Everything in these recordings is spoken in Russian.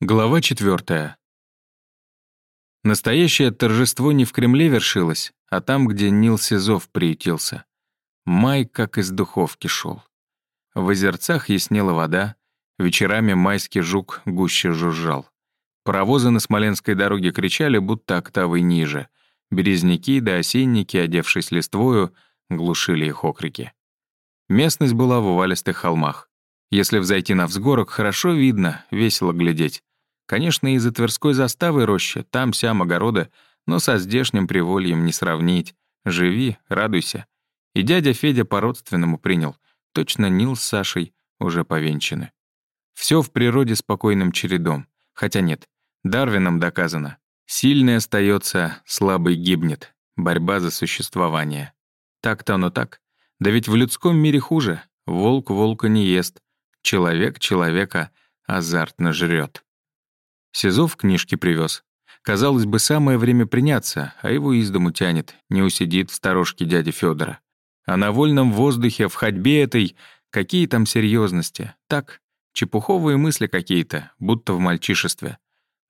Глава четвертая. Настоящее торжество не в Кремле вершилось, а там, где Нил Сизов приютился. Май как из духовки шел. В озерцах яснела вода, вечерами майский жук гуще жужжал. Паровозы на Смоленской дороге кричали, будто октавой ниже. Березняки да осенники, одевшись листвою, глушили их окрики. Местность была в увалистых холмах. Если взойти на взгорок, хорошо видно, весело глядеть. Конечно, из-за Тверской заставы роща, там-сям огорода, но со здешним привольем не сравнить. Живи, радуйся. И дядя Федя по-родственному принял. Точно Нил с Сашей уже повенчаны. Все в природе спокойным чередом. Хотя нет, Дарвином доказано. Сильный остается, слабый гибнет. Борьба за существование. Так-то оно так. Да ведь в людском мире хуже. Волк волка не ест. Человек человека азартно жрет. Сизов книжки привез. Казалось бы, самое время приняться, а его из дому тянет, не усидит в сторожке дяди Федора. А на вольном воздухе, в ходьбе этой, какие там серьезности? Так, чепуховые мысли какие-то, будто в мальчишестве.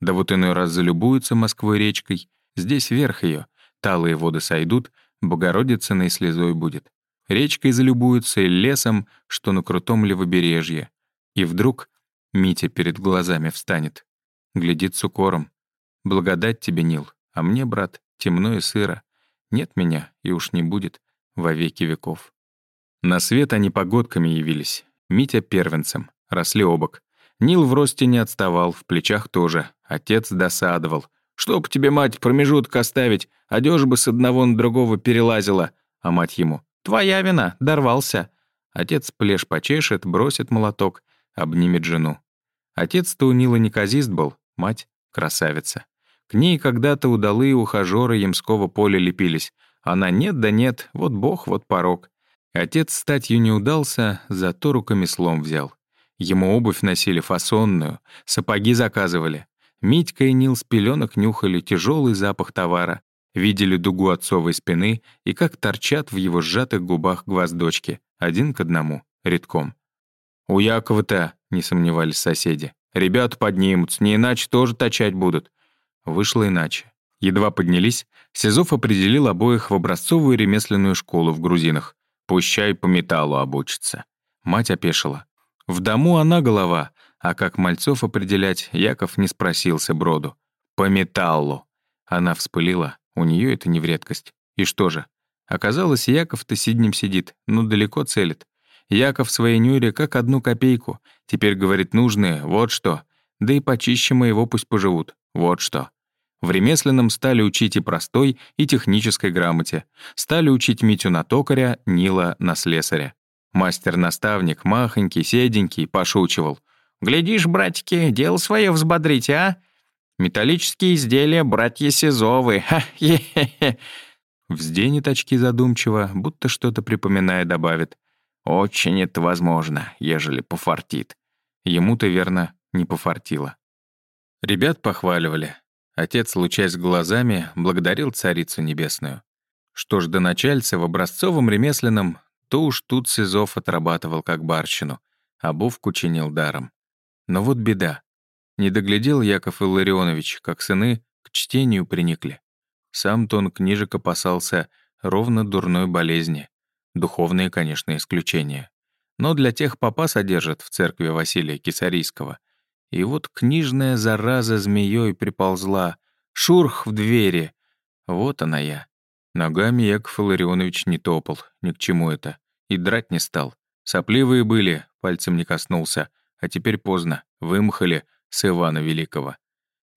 Да вот иной раз залюбуются Москвой речкой, здесь верх ее, талые воды сойдут, Богородицыной слезой будет. Речкой залюбуются и лесом, что на крутом левобережье. И вдруг Митя перед глазами встанет. Глядит с укором. «Благодать тебе, Нил, а мне, брат, темно и сыро. Нет меня, и уж не будет во веки веков». На свет они погодками явились. Митя первенцем, росли обок. Нил в росте не отставал, в плечах тоже. Отец досадовал. «Чтоб тебе, мать, промежуток оставить, одежь бы с одного на другого перелазила». А мать ему. «Твоя вина, дорвался». Отец плешь почешет, бросит молоток, обнимет жену. Отец-то у Нила неказист был, мать — красавица. К ней когда-то удалые ухажёры Ямского поля лепились. Она нет да нет, вот бог, вот порог. Отец статью не удался, зато руками слом взял. Ему обувь носили фасонную, сапоги заказывали. Митька и Нил с пеленок нюхали тяжелый запах товара, видели дугу отцовой спины и как торчат в его сжатых губах гвоздочки, один к одному, редком. «У Якова-то», — не сомневались соседи, «ребята поднимутся, не иначе тоже точать будут». Вышло иначе. Едва поднялись, Сизов определил обоих в образцовую ремесленную школу в грузинах. Пущай по металлу обучится. Мать опешила. В дому она голова, а как мальцов определять, Яков не спросился броду. «По металлу». Она вспылила, у нее это не в редкость. И что же? Оказалось, Яков-то сиднем сидит, но далеко целит. Яков своей Нюре как одну копейку. Теперь, говорит, нужные, вот что. Да и почище моего пусть поживут, вот что. В ремесленном стали учить и простой, и технической грамоте. Стали учить Митю на токаря, Нила на слесаря. Мастер-наставник, махонький, седенький, пошучивал. «Глядишь, братики, дело свое взбодрите, а? Металлические изделия братья Сизовы, ха-хе-хе-хе». Взденет очки задумчиво, будто что-то припоминая добавит. «Очень это возможно, ежели пофартит». Ему-то, верно, не пофартило. Ребят похваливали. Отец, лучаясь глазами, благодарил Царицу Небесную. Что ж до начальца в образцовом ремесленном то уж тут Сизов отрабатывал как барщину, обувку чинил даром. Но вот беда. Не доглядел Яков Илларионович, как сыны к чтению приникли. Сам-то он книжек опасался ровно дурной болезни. Духовные, конечно, исключения. Но для тех папа содержит в церкви Василия Кисарийского. И вот книжная зараза змеей приползла. Шурх в двери. Вот она я. Ногами Яков Илларионович не топал, ни к чему это. И драть не стал. Сопливые были, пальцем не коснулся. А теперь поздно, вымахали с Ивана Великого.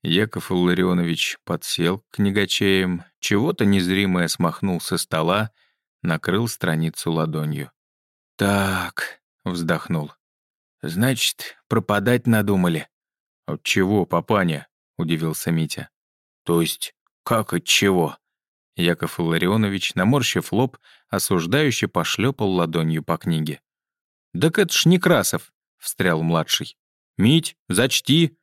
Яков Илларионович подсел к книгачеям, чего-то незримое смахнул со стола, накрыл страницу ладонью. «Так», — вздохнул. «Значит, пропадать надумали». «От чего, папаня?» — удивился Митя. «То есть, как от чего?» Яков Илларионович, наморщив лоб, осуждающе пошлепал ладонью по книге. «Так это ж Некрасов!» — встрял младший. «Мить, зачти!»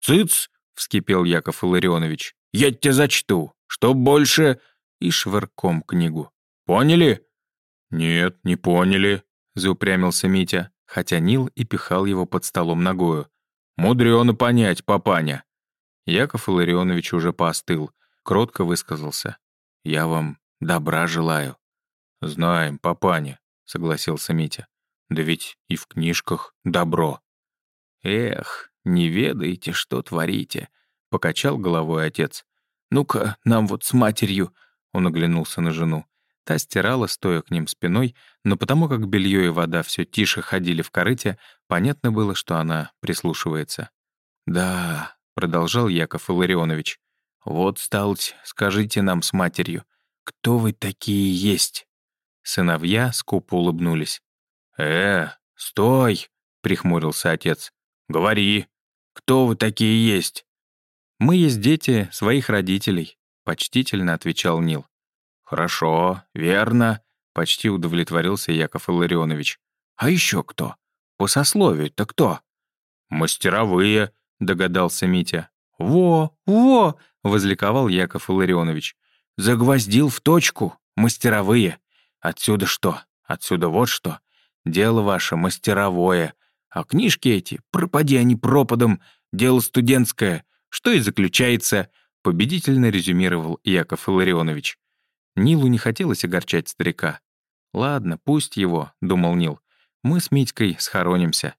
«Цыц!» — вскипел Яков Илларионович. «Я тебя зачту! Что больше...» И швырком книгу. «Поняли?» «Нет, не поняли», — заупрямился Митя, хотя Нил и пихал его под столом ногою. Мудрено понять, папаня». Яков Илларионович уже поостыл, кротко высказался. «Я вам добра желаю». «Знаем, папаня», — согласился Митя. «Да ведь и в книжках добро». «Эх, не ведаете, что творите», — покачал головой отец. «Ну-ка, нам вот с матерью», — он оглянулся на жену. Та стирала, стоя к ним спиной, но потому как белье и вода все тише ходили в корыте, понятно было, что она прислушивается. «Да», — продолжал Яков Илларионович, «вот, сталоть, скажите нам с матерью, кто вы такие есть?» Сыновья скупо улыбнулись. «Э, стой!» — прихмурился отец. «Говори, кто вы такие есть?» «Мы есть дети своих родителей», — почтительно отвечал Нил. «Хорошо, верно», — почти удовлетворился Яков Илларионович. «А еще кто? По сословию-то кто?» «Мастеровые», — догадался Митя. «Во, во!» — возликовал Яков Илларионович. «Загвоздил в точку, мастеровые. Отсюда что? Отсюда вот что. Дело ваше мастеровое. А книжки эти, пропади они пропадом, дело студентское. Что и заключается, победительно резюмировал Яков Илларионович. Нилу не хотелось огорчать старика. «Ладно, пусть его», — думал Нил. «Мы с Митькой схоронимся».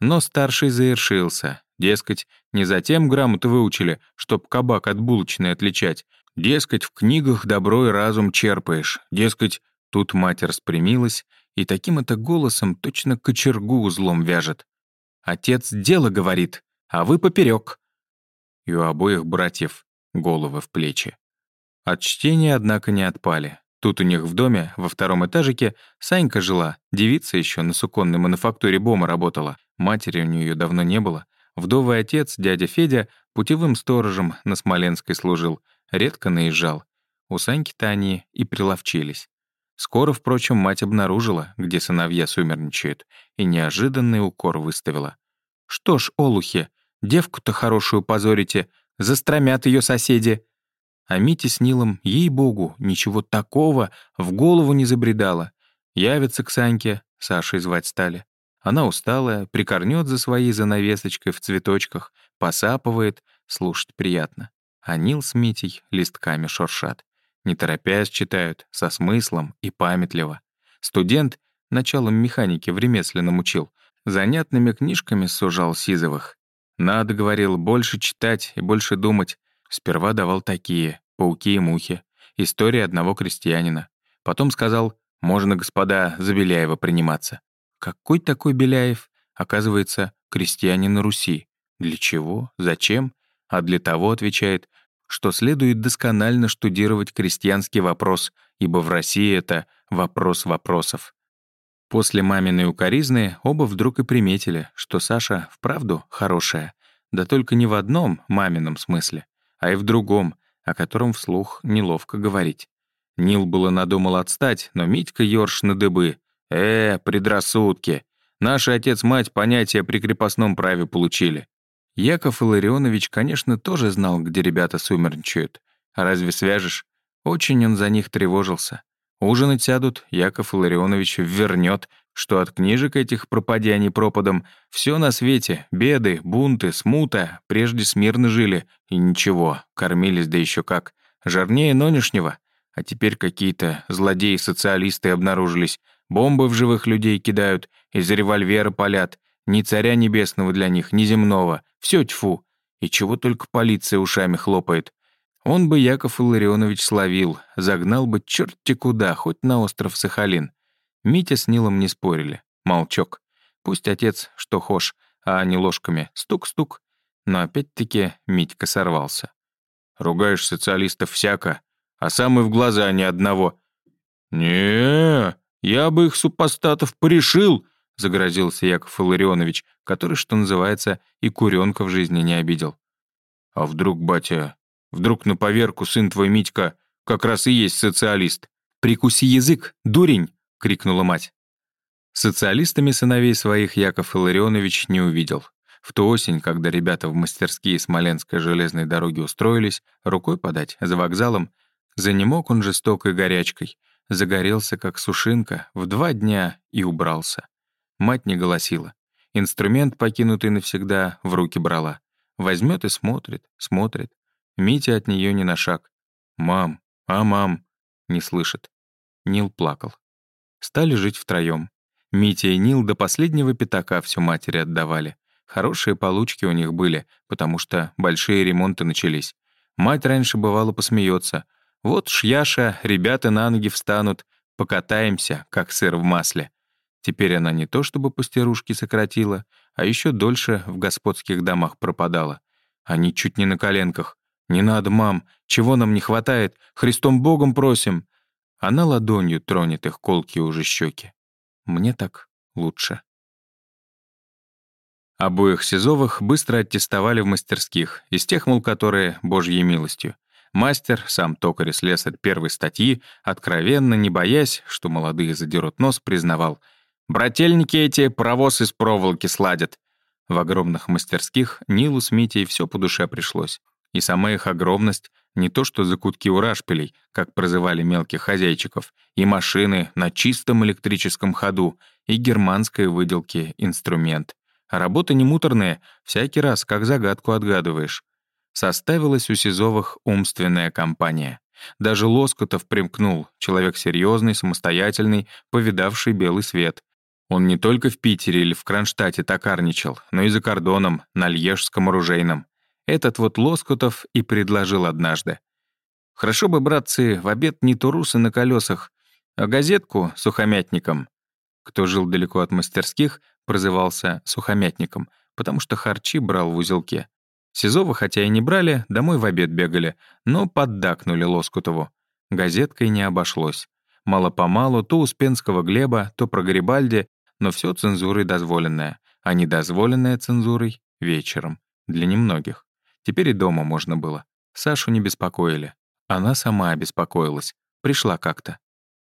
Но старший завершился. Дескать, не затем грамоты выучили, чтоб кабак от булочной отличать. Дескать, в книгах добро и разум черпаешь. Дескать, тут мать распрямилась и таким это голосом точно кочергу узлом вяжет. «Отец дело говорит, а вы поперек. И у обоих братьев головы в плечи. От чтения, однако, не отпали. Тут у них в доме, во втором этажике, Санька жила, девица еще на суконной мануфактуре Бома работала. Матери у нее давно не было. Вдовый отец, дядя Федя, путевым сторожем на Смоленской служил, редко наезжал. У Саньки-то они и приловчились. Скоро, впрочем, мать обнаружила, где сыновья сумерничают, и неожиданный укор выставила. «Что ж, олухи, девку-то хорошую позорите, застромят ее соседи», а Мите с Нилом, ей-богу, ничего такого в голову не забредало. Явится к Саньке, Сашей звать стали. Она усталая, прикорнет за своей занавесочкой в цветочках, посапывает, слушать приятно. А Нил с Митей листками шуршат. Не торопясь читают, со смыслом и памятливо. Студент началом механики в ремесленном учил, занятными книжками сужал Сизовых. Надо, говорил, больше читать и больше думать, Сперва давал такие «Пауки и мухи», история одного крестьянина. Потом сказал «Можно, господа, за Беляева приниматься». Какой такой Беляев? Оказывается, крестьянин Руси. Для чего? Зачем? А для того, отвечает, что следует досконально штудировать крестьянский вопрос, ибо в России это вопрос вопросов. После маминой укоризны оба вдруг и приметили, что Саша вправду хорошая, да только не в одном мамином смысле а и в другом, о котором вслух неловко говорить. Нил было надумал отстать, но Митька ёрш на дыбы. «Э, предрассудки! Наш отец-мать понятия при крепостном праве получили». Яков Илларионович, конечно, тоже знал, где ребята сумерничают. А разве свяжешь? Очень он за них тревожился. Ужинать сядут, Яков Илларионович вернет, что от книжек этих пропади они пропадом, все на свете, беды, бунты, смута, прежде смирно жили, и ничего, кормились да еще как, жарнее нынешнего. А теперь какие-то злодеи-социалисты обнаружились, бомбы в живых людей кидают, из револьвера палят, ни царя небесного для них, ни земного, все тьфу. И чего только полиция ушами хлопает. Он бы Яков Илларионович словил, загнал бы черти куда, хоть на остров Сахалин. Митя с Нилом не спорили. Молчок. Пусть отец что хошь, а не ложками. Стук-стук. Но опять-таки Митька сорвался. «Ругаешь социалистов всяко, а сам и в глаза ни одного». не я бы их супостатов порешил», — загрозился Яков Илларионович, который, что называется, и куренка в жизни не обидел. «А вдруг, батя, вдруг на поверку сын твой Митька как раз и есть социалист? Прикуси язык, дурень!» — крикнула мать. Социалистами сыновей своих Яков Илларионович не увидел. В ту осень, когда ребята в мастерские Смоленской железной дороги устроились, рукой подать, за вокзалом, занемог он жестокой горячкой, загорелся, как сушинка, в два дня и убрался. Мать не голосила. Инструмент, покинутый навсегда, в руки брала. Возьмет и смотрит, смотрит. Митя от нее не на шаг. «Мам, а мам?» Не слышит. Нил плакал. Стали жить втроем. Митя и Нил до последнего пятака всю матери отдавали. Хорошие получки у них были, потому что большие ремонты начались. Мать раньше бывало посмеется. Вот шьяша, ребята на ноги встанут, покатаемся, как сыр в масле. Теперь она не то чтобы пастерушки сократила, а еще дольше в господских домах пропадала. Они чуть не на коленках. «Не надо, мам! Чего нам не хватает? Христом Богом просим!» Она ладонью тронет их колкие уже щеки. Мне так лучше. Обоих Сизовых быстро аттестовали в мастерских, из тех, мол, которые божьей милостью. Мастер, сам токарь и слесарь первой статьи, откровенно, не боясь, что молодые задерут нос, признавал «Брательники эти паровоз из проволоки сладят». В огромных мастерских Нилу с Митей все по душе пришлось. И сама их огромность, не то что закутки у рашпилей, как прозывали мелких хозяйчиков, и машины на чистом электрическом ходу, и германской выделки инструмент. А работа не муторная, всякий раз как загадку отгадываешь. Составилась у Сизовых умственная компания. Даже Лоскутов примкнул, человек серьезный, самостоятельный, повидавший белый свет. Он не только в Питере или в Кронштадте токарничал, но и за кордоном, на Льежском оружейном. Этот вот Лоскутов и предложил однажды. «Хорошо бы, братцы, в обед не турусы на колесах, а газетку сухомятником». Кто жил далеко от мастерских, прозывался сухомятником, потому что харчи брал в узелке. Сизова, хотя и не брали, домой в обед бегали, но поддакнули Лоскутову. Газеткой не обошлось. Мало-помалу то Успенского Глеба, то про Гарибальди, но все цензурой дозволенное, а недозволенное цензурой — вечером. Для немногих. Теперь и дома можно было. Сашу не беспокоили. Она сама обеспокоилась. Пришла как-то.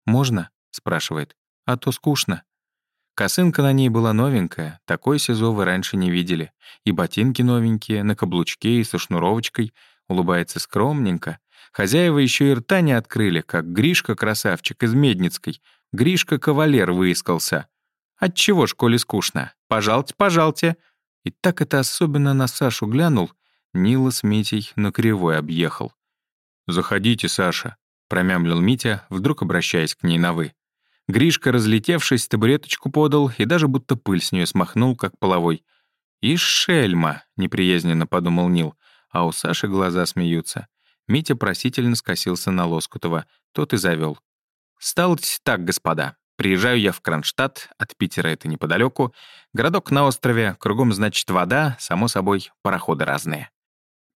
«Можно?» — спрашивает. «А то скучно». Косынка на ней была новенькая, такой СИЗО вы раньше не видели. И ботинки новенькие, на каблучке и со шнуровочкой. Улыбается скромненько. Хозяева еще и рта не открыли, как Гришка-красавчик из Медницкой. Гришка-кавалер выискался. Отчего школе скучно? Пожалуйте, пожалуйте. И так это особенно на Сашу глянул, Нила с Митей на кривой объехал. «Заходите, Саша», — промямлил Митя, вдруг обращаясь к ней на «вы». Гришка, разлетевшись, табуреточку подал и даже будто пыль с нее смахнул, как половой. «И шельма», — неприязненно подумал Нил, а у Саши глаза смеются. Митя просительно скосился на Лоскутова, тот и завел. «Сталось так, господа. Приезжаю я в Кронштадт, от Питера это неподалеку. Городок на острове, кругом, значит, вода, само собой, пароходы разные.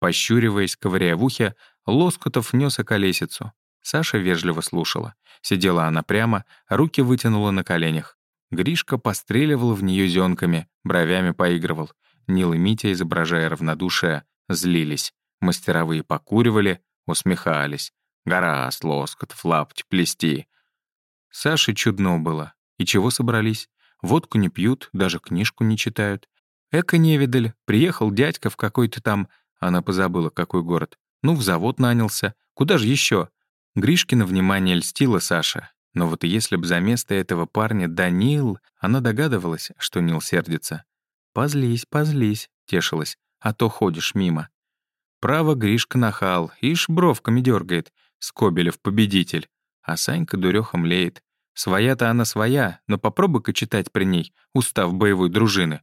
Пощуриваясь, ковыряя в ухе, Лоскутов нес околесицу. Саша вежливо слушала. Сидела она прямо, руки вытянула на коленях. Гришка постреливал в нее зенками, бровями поигрывал. Нил и Митя, изображая равнодушие, злились. Мастеровые покуривали, усмехались. Гора, Лоскутов, лапть, плести. Саше чудно было. И чего собрались? Водку не пьют, даже книжку не читают. Эко невидаль, приехал дядька в какой-то там она позабыла, какой город. Ну, в завод нанялся. Куда же еще? Гришкина внимание льстила Саша. Но вот если б за место этого парня Данил, она догадывалась, что Нил сердится. «Позлись, позлись», — тешилась, «а то ходишь мимо». Право Гришка нахал, ишь бровками дергает. Скобелев победитель. А Санька дурёха млеет. Своя-то она своя, но попробуй-ка читать при ней устав боевой дружины.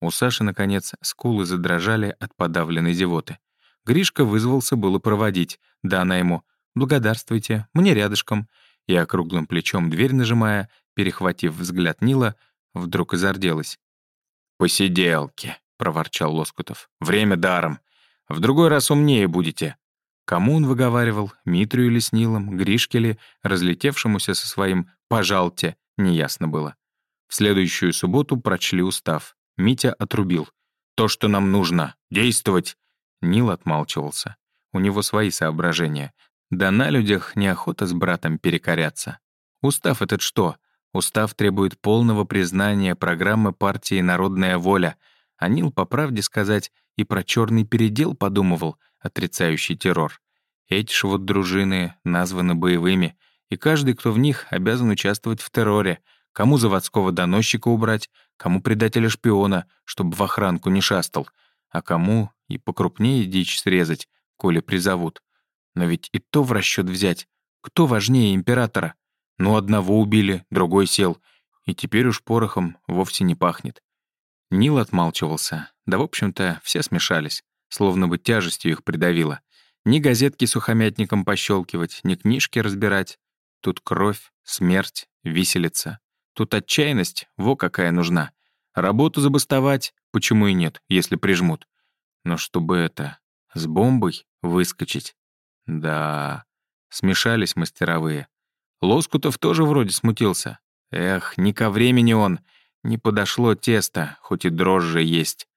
У Саши, наконец, скулы задрожали от подавленной зевоты. Гришка вызвался было проводить, да она ему «Благодарствуйте, мне рядышком», и округлым плечом дверь нажимая, перехватив взгляд Нила, вдруг и зарделась. «Посиделки», — проворчал Лоскутов. «Время даром. В другой раз умнее будете». Кому он выговаривал, Митрю или с Нилом, Гришке ли, разлетевшемуся со своим «пожалте», неясно было. В следующую субботу прочли устав. Митя отрубил. «То, что нам нужно. Действовать!» Нил отмалчивался. У него свои соображения. Да на людях неохота с братом перекоряться. Устав этот что? Устав требует полного признания программы партии «Народная воля», а Нил, по правде сказать, и про черный передел подумывал, отрицающий террор. Эти ж вот дружины названы боевыми, и каждый, кто в них, обязан участвовать в терроре, кому заводского доносчика убрать, кому предателя-шпиона, чтобы в охранку не шастал, а кому и покрупнее дичь срезать, коли призовут. Но ведь и то в расчет взять. Кто важнее императора? Ну, одного убили, другой сел. И теперь уж порохом вовсе не пахнет. Нил отмалчивался. Да, в общем-то, все смешались, словно бы тяжестью их придавило. Ни газетки сухомятником пощелкивать, ни книжки разбирать. Тут кровь, смерть, виселица. Тут отчаянность, во какая нужна. Работу забастовать, почему и нет, если прижмут. Но чтобы это, с бомбой выскочить. Да, смешались мастеровые. Лоскутов тоже вроде смутился. Эх, не ко времени он, не подошло тесто, хоть и дрожжи есть.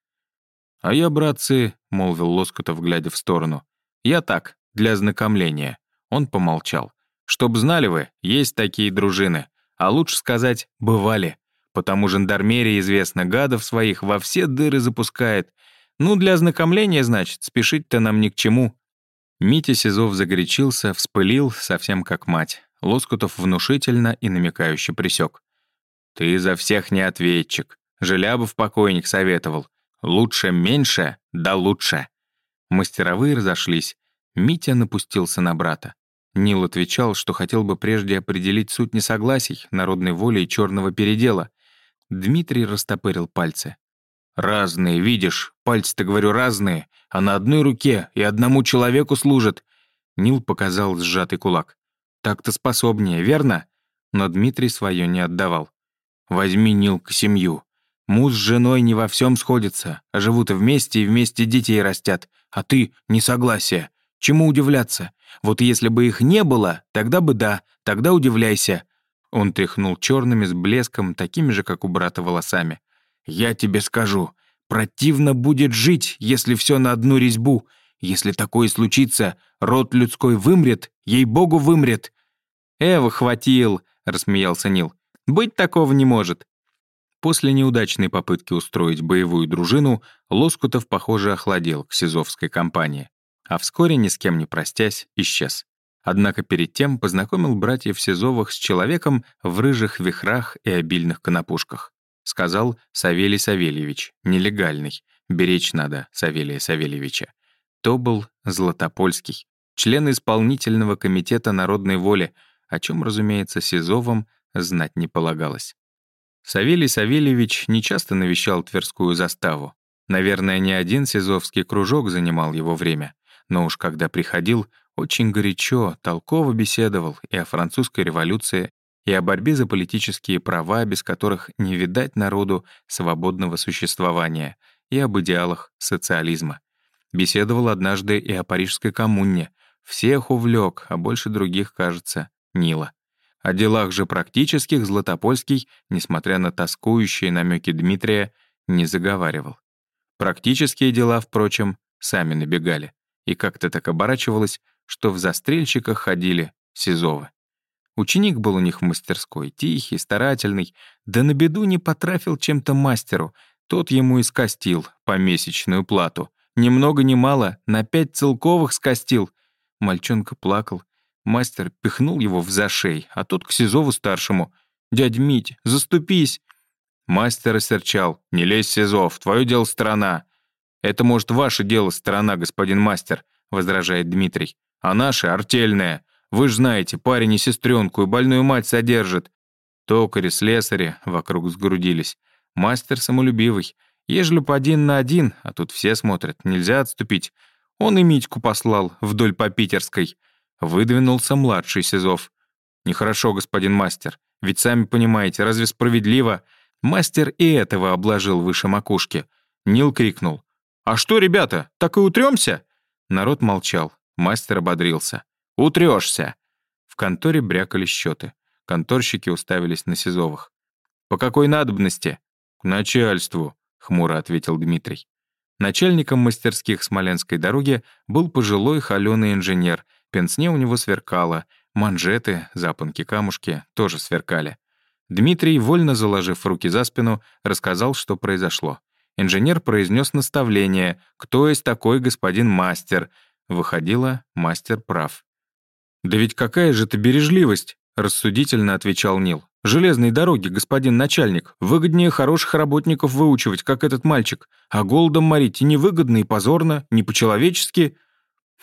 «А я, братцы», — молвил Лоскутов, глядя в сторону, «я так, для ознакомления». Он помолчал. «Чтоб знали вы, есть такие дружины, а лучше сказать, бывали. Потому жандармерия, известно, гадов своих во все дыры запускает. Ну, для ознакомления, значит, спешить-то нам ни к чему». Митя Сизов загорячился, вспылил, совсем как мать. Лоскутов внушительно и намекающе присек. «Ты за всех не ответчик. Желябов покойник советовал. Лучше меньше, да лучше». Мастеровые разошлись. Митя напустился на брата. Нил отвечал, что хотел бы прежде определить суть несогласий, народной воли и черного передела. Дмитрий растопырил пальцы. «Разные, видишь, пальцы-то, говорю, разные, а на одной руке и одному человеку служат». Нил показал сжатый кулак. Так-то способнее, верно? Но Дмитрий свое не отдавал. Возьми, Нилка, семью. Муж с женой не во всем сходятся, а живут вместе и вместе детей растят. А ты — несогласие. Чему удивляться? Вот если бы их не было, тогда бы да, тогда удивляйся». Он тряхнул черными с блеском, такими же, как у брата, волосами. «Я тебе скажу, противно будет жить, если все на одну резьбу, если такое случится, род людской вымрет, ей-богу, вымрет». «Эва, хватил», — рассмеялся Нил. «Быть такого не может». После неудачной попытки устроить боевую дружину, Лоскутов, похоже, охладел к сизовской компании. А вскоре, ни с кем не простясь, исчез. Однако перед тем познакомил братьев Сизовых с человеком в рыжих вихрах и обильных конопушках. Сказал Савелий Савельевич, нелегальный. Беречь надо Савелия Савельевича. То был Златопольский, член исполнительного комитета народной воли, о чем, разумеется, Сизовым знать не полагалось. Савелий Савельевич нечасто навещал Тверскую заставу. Наверное, не один сизовский кружок занимал его время, но уж когда приходил, очень горячо, толково беседовал и о французской революции, и о борьбе за политические права, без которых не видать народу свободного существования, и об идеалах социализма. Беседовал однажды и о Парижской коммуне. Всех увлек, а больше других, кажется, Нила. О делах же практических Златопольский, несмотря на тоскующие намеки Дмитрия, не заговаривал. Практические дела, впрочем, сами набегали. И как-то так оборачивалось, что в застрельщиках ходили Сизовы. Ученик был у них в мастерской, тихий, старательный, да на беду не потрафил чем-то мастеру, тот ему и скостил помесячную плату. Ни много ни мало, на пять целковых скостил. Мальчонка плакал. Мастер пихнул его в зашей, а тот к Сизову-старшему. «Дядь Мить, заступись!» Мастер осерчал. «Не лезь, Сизов, твое дело страна». «Это, может, ваше дело страна, господин мастер», — возражает Дмитрий. «А наше — артельное. Вы ж знаете, парень и сестренку, и больную мать содержит». Токари, слесари вокруг сгрудились. Мастер самолюбивый. Ежели по один на один, а тут все смотрят, нельзя отступить. Он и Митьку послал вдоль по Питерской. Выдвинулся младший Сизов. «Нехорошо, господин мастер. Ведь сами понимаете, разве справедливо?» Мастер и этого обложил выше макушки. Нил крикнул. «А что, ребята, так и утремся?» Народ молчал. Мастер ободрился. «Утрешься!» В конторе брякали счеты. Конторщики уставились на Сизовых. «По какой надобности?» «К начальству», — хмуро ответил Дмитрий. Начальником мастерских Смоленской дороги был пожилой холеный инженер. Пенсне у него сверкало. Манжеты, запонки-камушки тоже сверкали. Дмитрий, вольно заложив руки за спину, рассказал, что произошло. Инженер произнес наставление «Кто есть такой господин мастер?» Выходило, мастер прав. «Да ведь какая же это бережливость!» — рассудительно отвечал Нил. железной дороги, господин начальник. Выгоднее хороших работников выучивать, как этот мальчик. А голодом морить и невыгодно, и позорно, не по-человечески.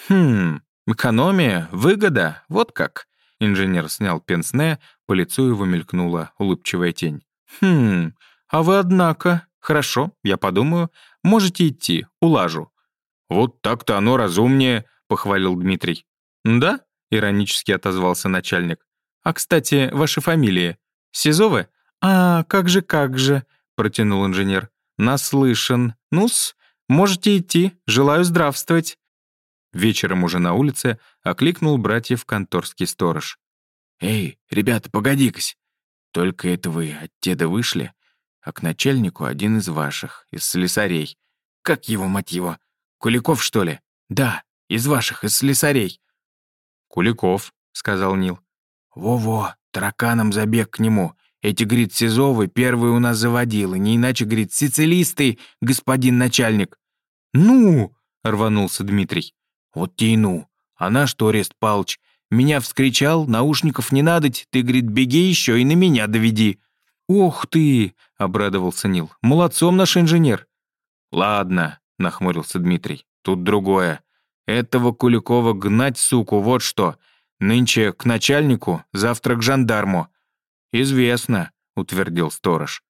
Хм, экономия, выгода, вот как. Инженер снял пенсне, по лицу его мелькнула улыбчивая тень. Хм, а вы, однако... Хорошо, я подумаю. Можете идти, улажу. Вот так-то оно разумнее, похвалил Дмитрий. Да? Иронически отозвался начальник. А, кстати, ваши фамилии? Сизовы? А, как же, как же, протянул инженер. Наслышан. Ну-с, можете идти, желаю здравствовать. Вечером уже на улице окликнул братьев конторский сторож. «Эй, ребята, погоди-кась! Только это вы от деда вышли, а к начальнику один из ваших, из слесарей. Как его, мать его? Куликов, что ли? Да, из ваших, из слесарей». «Куликов», — сказал Нил. «Во-во, тараканом забег к нему. Эти, говорит, Сизовы первые у нас заводилы, не иначе, говорит, сицилисты, господин начальник». «Ну!» — рванулся Дмитрий. «Вот те и ну. А наш Орест Палыч меня вскричал, наушников не надоть, ты, говорит, беги еще и на меня доведи». «Ох ты!» — обрадовался Нил. «Молодцом наш инженер». «Ладно», — нахмурился Дмитрий. «Тут другое. Этого Куликова гнать, суку, вот что. Нынче к начальнику, завтра к жандарму». «Известно», — утвердил сторож.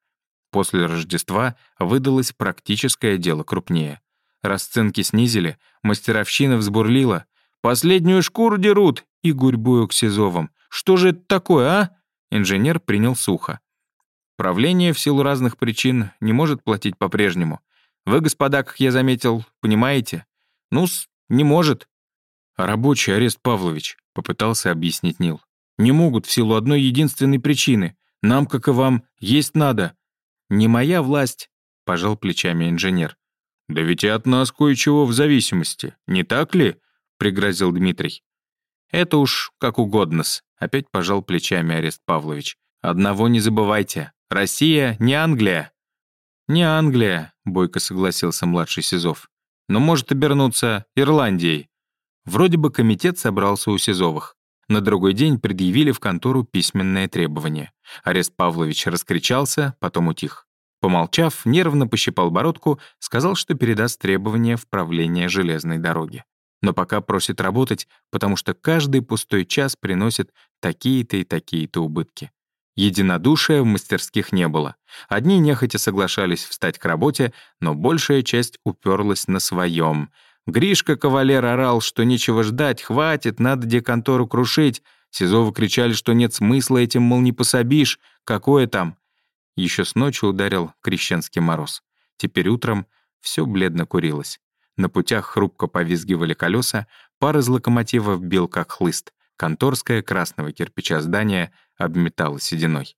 После Рождества выдалось практическое дело крупнее. Расценки снизили, мастеровщина взбурлила. «Последнюю шкуру дерут!» и гурьбою к Сизовым. «Что же это такое, а?» Инженер принял сухо. Правление в силу разных причин не может платить по-прежнему. Вы, господа, как я заметил, понимаете? Ну-с, не может. Рабочий арест Павлович, попытался объяснить Нил. Не могут в силу одной единственной причины. Нам, как и вам, есть надо. Не моя власть, пожал плечами инженер. Да ведь и от нас кое-чего в зависимости, не так ли? пригрозил Дмитрий. Это уж как угодно-с, опять пожал плечами арест Павлович. Одного не забывайте, Россия не Англия». «Не Англия», — бойко согласился младший Сизов. «Но может обернуться Ирландией». Вроде бы комитет собрался у Сизовых. На другой день предъявили в контору письменное требование. Арест Павлович раскричался, потом утих. Помолчав, нервно пощипал бородку, сказал, что передаст требования в правление железной дороги. Но пока просит работать, потому что каждый пустой час приносит такие-то и такие-то убытки. Единодушия в мастерских не было. Одни нехотя соглашались встать к работе, но большая часть уперлась на своем. Гришка кавалер орал, что нечего ждать, хватит, надо деконтору крушить. Сизовы кричали, что нет смысла этим, мол, не пособишь. Какое там? Еще с ночи ударил крещенский мороз. Теперь утром все бледно курилось. На путях хрупко повизгивали колеса, пар из локомотива бил как хлыст. Конторское красного кирпича здание обметало сединой.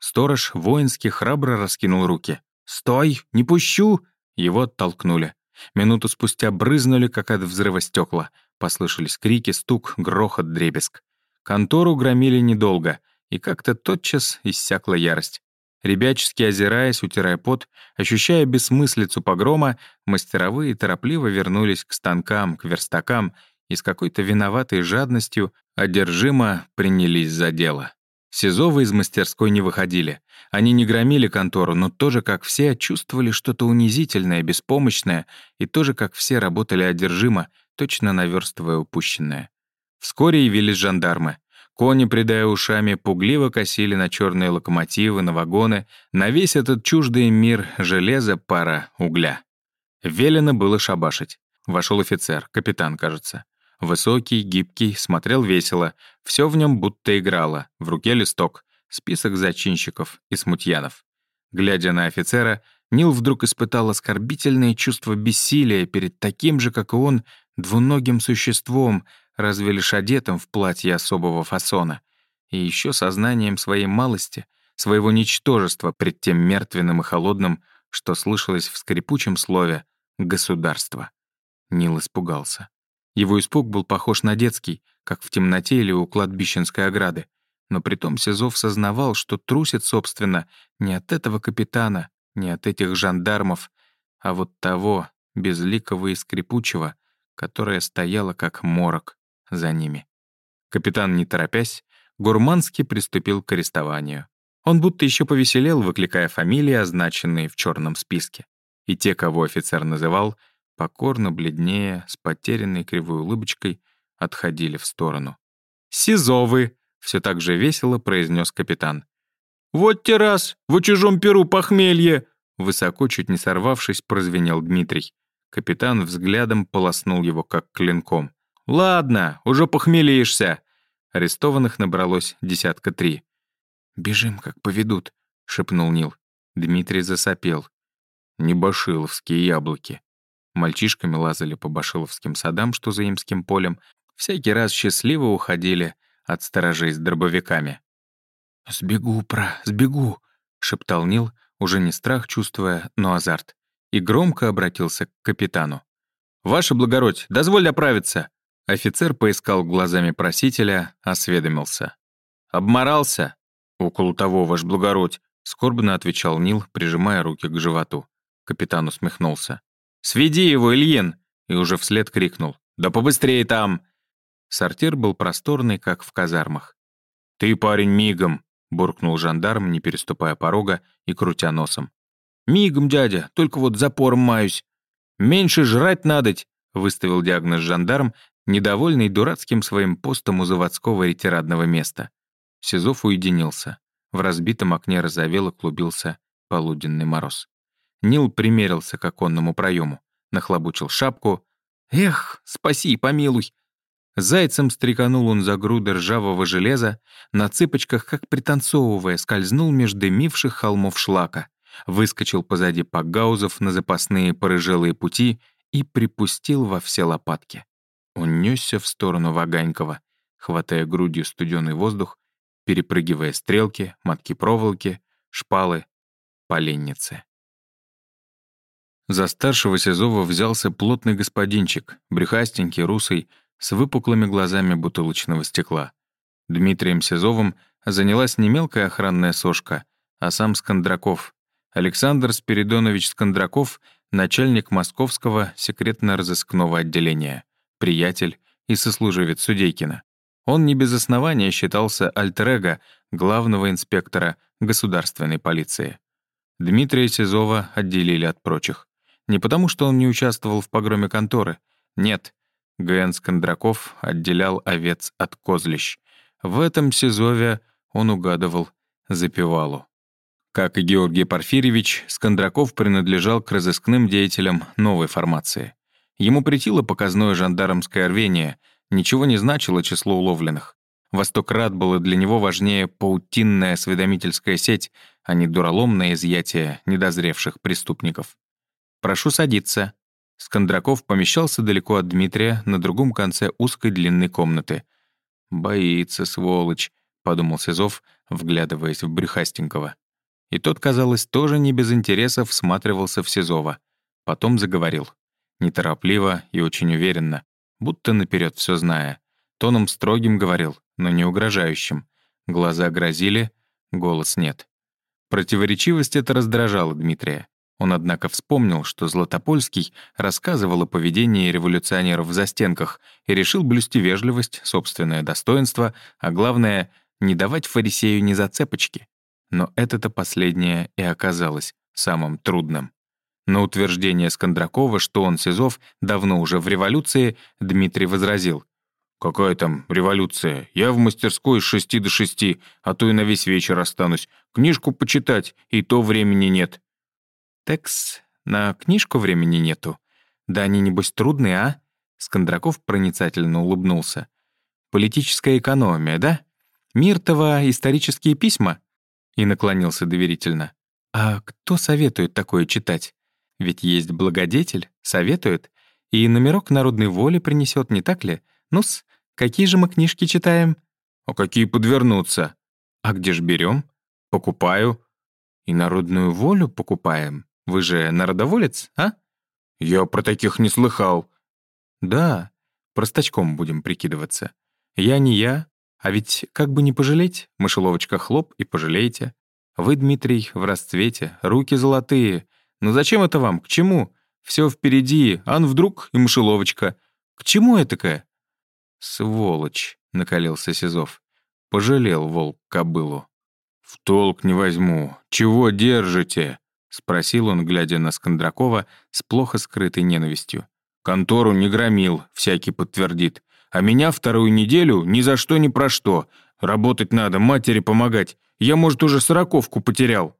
Сторож воински храбро раскинул руки. «Стой! Не пущу!» Его оттолкнули. Минуту спустя брызнули, как от взрыва стекла. Послышались крики, стук, грохот, дребезг. Контору громили недолго, и как-то тотчас иссякла ярость. Ребячески озираясь, утирая пот, ощущая бессмыслицу погрома, мастеровые торопливо вернулись к станкам, к верстакам и с какой-то виноватой жадностью одержимо принялись за дело. Сизовы из мастерской не выходили. Они не громили контору, но тоже, как все, чувствовали что-то унизительное, беспомощное, и тоже, как все, работали одержимо, точно наверстывая упущенное. Вскоре явились жандармы. Кони, придая ушами, пугливо косили на черные локомотивы, на вагоны, на весь этот чуждый мир железа, пара, угля. Велено было шабашить. Вошел офицер, капитан, кажется. Высокий, гибкий, смотрел весело. Все в нем будто играло. В руке листок, список зачинщиков и смутьянов. Глядя на офицера, Нил вдруг испытал оскорбительное чувство бессилия перед таким же, как и он, двуногим существом, разве лишь одетым в платье особого фасона, и еще сознанием своей малости, своего ничтожества пред тем мертвенным и холодным, что слышалось в скрипучем слове «государство». Нил испугался. Его испуг был похож на детский, как в темноте или у кладбищенской ограды. Но притом Сизов сознавал, что трусит, собственно, не от этого капитана, не от этих жандармов, а вот того, безликого и скрипучего, которое стояло как морок за ними. Капитан, не торопясь, гурмански приступил к арестованию. Он будто еще повеселел, выкликая фамилии, означенные в черном списке. И те, кого офицер называл, покорно бледнее, с потерянной кривой улыбочкой, отходили в сторону. «Сизовы!» — все так же весело произнес капитан. «Вот те раз! В чужом перу похмелье!» Высоко, чуть не сорвавшись, прозвенел Дмитрий. Капитан взглядом полоснул его, как клинком. «Ладно, уже похмелишься!» Арестованных набралось десятка три. «Бежим, как поведут», — шепнул Нил. Дмитрий засопел. «Небашиловские яблоки». Мальчишками лазали по башиловским садам, что за имским полем, всякий раз счастливо уходили от сторожей с дробовиками. «Сбегу, пра, сбегу», — шептал Нил, уже не страх чувствуя, но азарт, и громко обратился к капитану. «Ваше благородь, дозволь оправиться!» Офицер поискал глазами просителя, осведомился. «Обморался?» «Около того, ваш благородь», — скорбно отвечал Нил, прижимая руки к животу. Капитан усмехнулся. «Сведи его, Ильин!» и уже вслед крикнул. «Да побыстрее там!» Сортир был просторный, как в казармах. «Ты, парень, мигом!» — буркнул жандарм, не переступая порога и крутя носом. «Мигом, дядя, только вот запором маюсь». «Меньше жрать надоть!» — выставил диагноз жандарм, недовольный дурацким своим постом у заводского ретирадного места. Сизов уединился. В разбитом окне разовел и клубился полуденный мороз. Нил примерился к оконному проему, нахлобучил шапку. «Эх, спаси, помилуй!» Зайцем стреканул он за груды ржавого железа, на цыпочках, как пританцовывая, скользнул между дымивших холмов шлака, выскочил позади пагаузов на запасные порыжелые пути и припустил во все лопатки. Он несся в сторону Ваганькова, хватая грудью студеный воздух перепрыгивая стрелки, мотки проволоки, шпалы, поленницы. За старшего Сизова взялся плотный господинчик, брюхастенький, русый, с выпуклыми глазами бутылочного стекла. Дмитрием Сизовым занялась не мелкая охранная сошка, а сам Скандраков. Александр Спиридонович Скандраков — начальник московского секретно-розыскного отделения, приятель и сослуживец Судейкина. Он не без основания считался альтер главного инспектора государственной полиции. Дмитрия Сизова отделили от прочих. Не потому, что он не участвовал в погроме конторы. Нет, Г.Н. Скандраков отделял овец от козлищ. В этом Сизове он угадывал запевалу. Как и Георгий Порфирьевич, Скандраков принадлежал к разыскным деятелям новой формации. Ему претило показное жандармское рвение, ничего не значило число уловленных. Во сто было для него важнее паутинная осведомительская сеть, а не дураломное изъятие недозревших преступников. «Прошу садиться». Скандраков помещался далеко от Дмитрия, на другом конце узкой длинной комнаты. «Боится, сволочь», — подумал Сизов, вглядываясь в Брюхастенького. И тот, казалось, тоже не без интереса всматривался в Сизова. Потом заговорил. Неторопливо и очень уверенно будто наперед все зная. Тоном строгим говорил, но не угрожающим. Глаза грозили, голос нет. Противоречивость это раздражала Дмитрия. Он, однако, вспомнил, что Златопольский рассказывал о поведении революционеров в застенках и решил блюсти вежливость, собственное достоинство, а главное — не давать фарисею ни зацепочки. Но это-то последнее и оказалось самым трудным. На утверждение Скандракова, что он, Сизов, давно уже в революции, Дмитрий возразил. «Какая там революция? Я в мастерской с шести до шести, а то и на весь вечер останусь. Книжку почитать, и то времени нет». «Текс, на книжку времени нету. Да они, небось, трудные, а?» Скандраков проницательно улыбнулся. «Политическая экономия, да? Миртова исторические письма?» И наклонился доверительно. «А кто советует такое читать?» Ведь есть благодетель, советует, и номерок народной воли принесет, не так ли? Ну-с, какие же мы книжки читаем? А какие подвернутся? А где ж берем? Покупаю. И народную волю покупаем. Вы же народоволец, а? Я про таких не слыхал. Да, простачком будем прикидываться. Я не я, а ведь как бы не пожалеть, мышеловочка хлоп и пожалейте. Вы, Дмитрий, в расцвете, руки золотые, но зачем это вам? К чему? Все впереди, ан вдруг и мышеловочка. К чему этакая?» «Сволочь», — накалился Сизов. Пожалел волк кобылу. «В толк не возьму. Чего держите?» — спросил он, глядя на Скандракова с плохо скрытой ненавистью. «Контору не громил, всякий подтвердит. А меня вторую неделю ни за что ни про что. Работать надо, матери помогать. Я, может, уже сороковку потерял».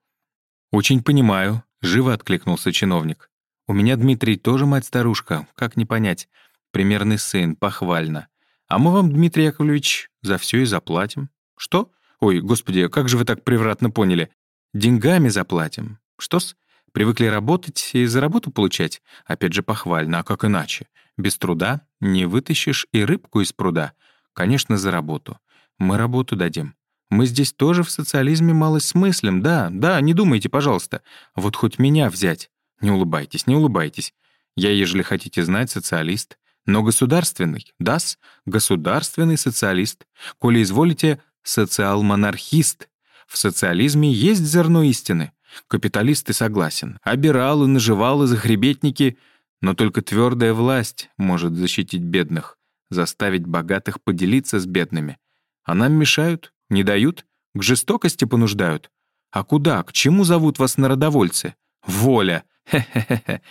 «Очень понимаю», — живо откликнулся чиновник. «У меня, Дмитрий, тоже мать-старушка, как не понять. Примерный сын, похвально. А мы вам, Дмитрий Яковлевич, за все и заплатим. Что? Ой, господи, как же вы так превратно поняли? Деньгами заплатим. Что-с? Привыкли работать и за работу получать? Опять же, похвально, а как иначе? Без труда не вытащишь и рыбку из пруда. Конечно, за работу. Мы работу дадим. Мы здесь тоже в социализме мало смыслим, да, да, не думайте, пожалуйста. Вот хоть меня взять. Не улыбайтесь, не улыбайтесь. Я, ежели хотите знать, социалист. Но государственный, дас, государственный социалист. Коли изволите, социал-монархист. В социализме есть зерно истины. Капиталисты согласен. Обирал и наживал и захребетники. Но только твердая власть может защитить бедных, заставить богатых поделиться с бедными. А нам мешают, не дают, к жестокости понуждают. А куда, к чему зовут вас народовольцы? Воля! Хе-хе-хе.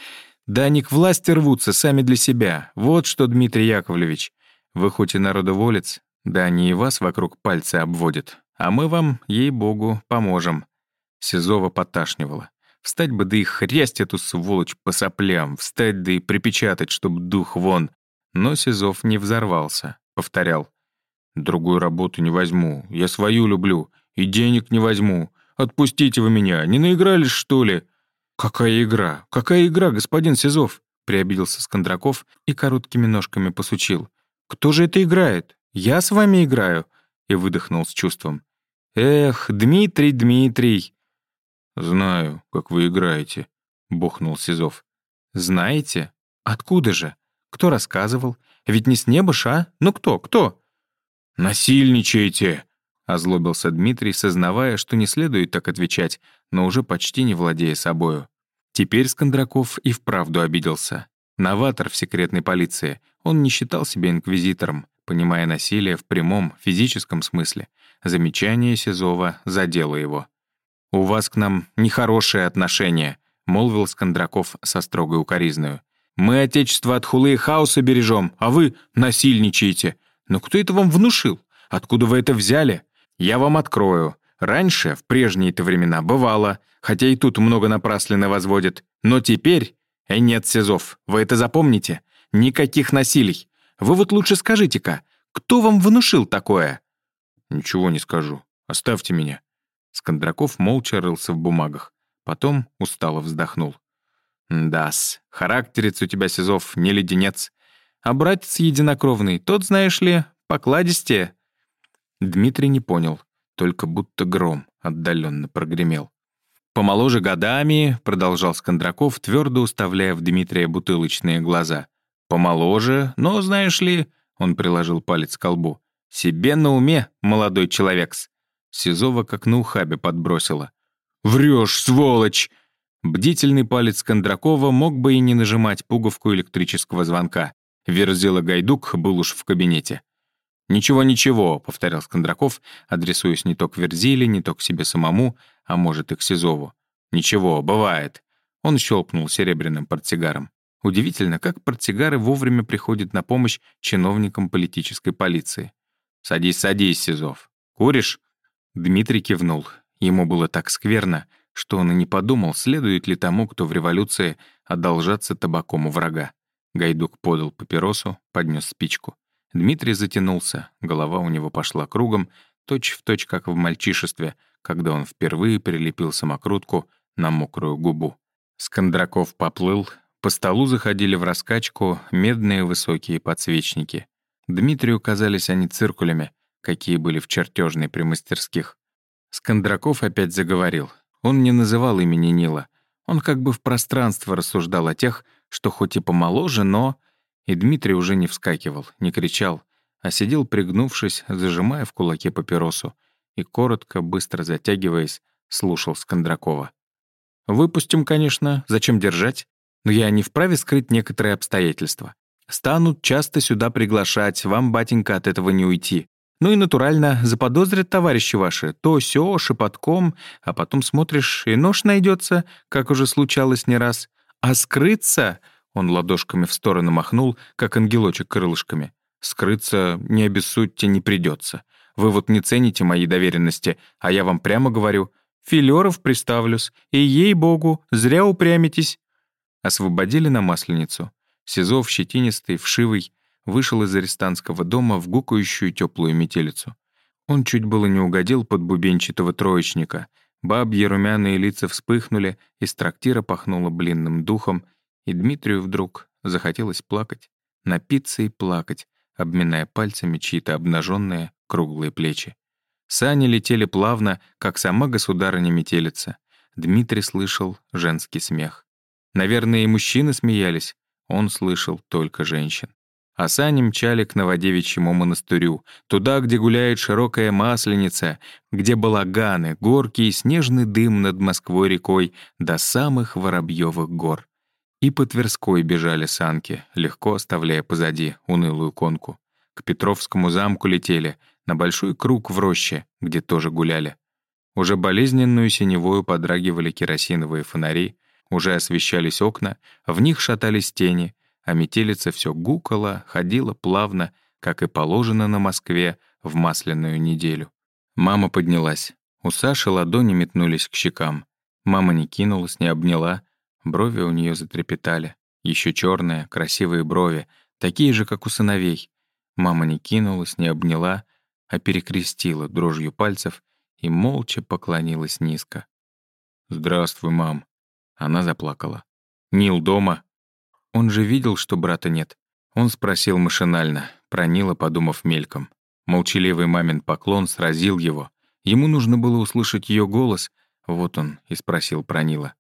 Да они к власти рвутся сами для себя. Вот что, Дмитрий Яковлевич. Вы хоть и народоволец, да они и вас вокруг пальца обводят. А мы вам, ей-богу, поможем». Сизова поташнивала. Встать бы да и хрясть эту сволочь по соплям, встать да и припечатать, чтоб дух вон. Но Сизов не взорвался, повторял. «Другую работу не возьму, я свою люблю, и денег не возьму. Отпустите вы меня, не наигрались, что ли?» «Какая игра? Какая игра, господин Сизов?» — приобиделся Скандраков и короткими ножками посучил. «Кто же это играет? Я с вами играю!» и выдохнул с чувством. «Эх, Дмитрий, Дмитрий!» «Знаю, как вы играете», — бухнул Сизов. «Знаете? Откуда же? Кто рассказывал? Ведь не с неба ж, а? Ну кто, кто?» «Насильничаете!» — озлобился Дмитрий, сознавая, что не следует так отвечать, но уже почти не владея собою. Теперь Скандраков и вправду обиделся. Новатор в секретной полиции. Он не считал себя инквизитором, понимая насилие в прямом, физическом смысле. Замечание Сизова задело его. «У вас к нам нехорошее отношение», — молвил Скандраков со строгой укоризною. «Мы отечество от хулы и хаоса бережем, а вы насильничаете. Но кто это вам внушил? Откуда вы это взяли? Я вам открою. Раньше, в прежние-то времена, бывало, хотя и тут много напрасленно возводят. Но теперь... Э, нет, Сизов, вы это запомните. Никаких насилий. Вы вот лучше скажите-ка, кто вам внушил такое?» «Ничего не скажу. Оставьте меня». Скандраков молча рылся в бумагах. Потом устало вздохнул. «Да-с, характерец у тебя, Сизов, не леденец. А братец единокровный, тот, знаешь ли, покладистее». Дмитрий не понял только будто гром отдаленно прогремел. «Помоложе годами», — продолжал Скандраков, твердо уставляя в Дмитрия бутылочные глаза. «Помоложе, но, знаешь ли...» — он приложил палец к колбу. «Себе на уме, молодой человек-с». Сизова как на ухабе подбросила. «Врешь, сволочь!» Бдительный палец Кондракова мог бы и не нажимать пуговку электрического звонка. Верзила Гайдук был уж в кабинете. «Ничего-ничего», — повторял Скандраков, адресуясь не то к Верзиле, не то к себе самому, а может и к Сизову. «Ничего, бывает». Он щелкнул серебряным портсигаром. Удивительно, как портсигары вовремя приходят на помощь чиновникам политической полиции. «Садись, садись, Сизов. Куришь?» Дмитрий кивнул. Ему было так скверно, что он и не подумал, следует ли тому, кто в революции, одолжаться табаком у врага. Гайдук подал папиросу, поднес спичку. Дмитрий затянулся, голова у него пошла кругом, точь-в-точь, точь, как в мальчишестве, когда он впервые прилепил самокрутку на мокрую губу. Скандраков поплыл, по столу заходили в раскачку медные высокие подсвечники. Дмитрию казались они циркулями, какие были в чертежной при мастерских. Скандраков опять заговорил. Он не называл имени Нила. Он как бы в пространство рассуждал о тех, что хоть и помоложе, но и Дмитрий уже не вскакивал, не кричал, а сидел пригнувшись, зажимая в кулаке папиросу, и коротко, быстро затягиваясь, слушал Скандракова. «Выпустим, конечно, зачем держать? Но я не вправе скрыть некоторые обстоятельства. Станут часто сюда приглашать, вам, батенька, от этого не уйти. Ну и натурально заподозрят товарищи ваши, то сё, шепотком, а потом смотришь, и нож найдется, как уже случалось не раз. А скрыться, он ладошками в сторону махнул, как ангелочек крылышками, скрыться, не обессудьте, не придется. Вы вот не цените моей доверенности, а я вам прямо говорю, Филеров приставлюсь, и ей-богу, зря упрямитесь. Освободили на Масленицу. Сизов, щетинистый, вшивый, вышел из арестантского дома в гукающую теплую метелицу. Он чуть было не угодил под бубенчатого троечника. Бабьи румяные лица вспыхнули, из трактира пахнуло блинным духом, и Дмитрию вдруг захотелось плакать, напиться и плакать, обминая пальцами чьи-то обнаженные круглые плечи. Сани летели плавно, как сама государыня метелица. Дмитрий слышал женский смех. Наверное, и мужчины смеялись. Он слышал только женщин а сани мчали к Новодевичьему монастырю, туда, где гуляет широкая масленица, где балаганы, горки и снежный дым над Москвой рекой до самых Воробьевых гор. И по Тверской бежали санки, легко оставляя позади унылую конку. К Петровскому замку летели, на большой круг в роще, где тоже гуляли. Уже болезненную синевою подрагивали керосиновые фонари, уже освещались окна, в них шатались тени, а метелица все гукала, ходила плавно, как и положено на Москве в масляную неделю. Мама поднялась. У Саши ладони метнулись к щекам. Мама не кинулась, не обняла. Брови у нее затрепетали. Еще черные, красивые брови, такие же, как у сыновей. Мама не кинулась, не обняла, а перекрестила дрожью пальцев и молча поклонилась низко. «Здравствуй, мам». Она заплакала. «Нил дома?» Он же видел, что брата нет. Он спросил машинально, пронило, подумав мельком. Молчаливый мамин поклон сразил его. Ему нужно было услышать ее голос. Вот он и спросил пронила.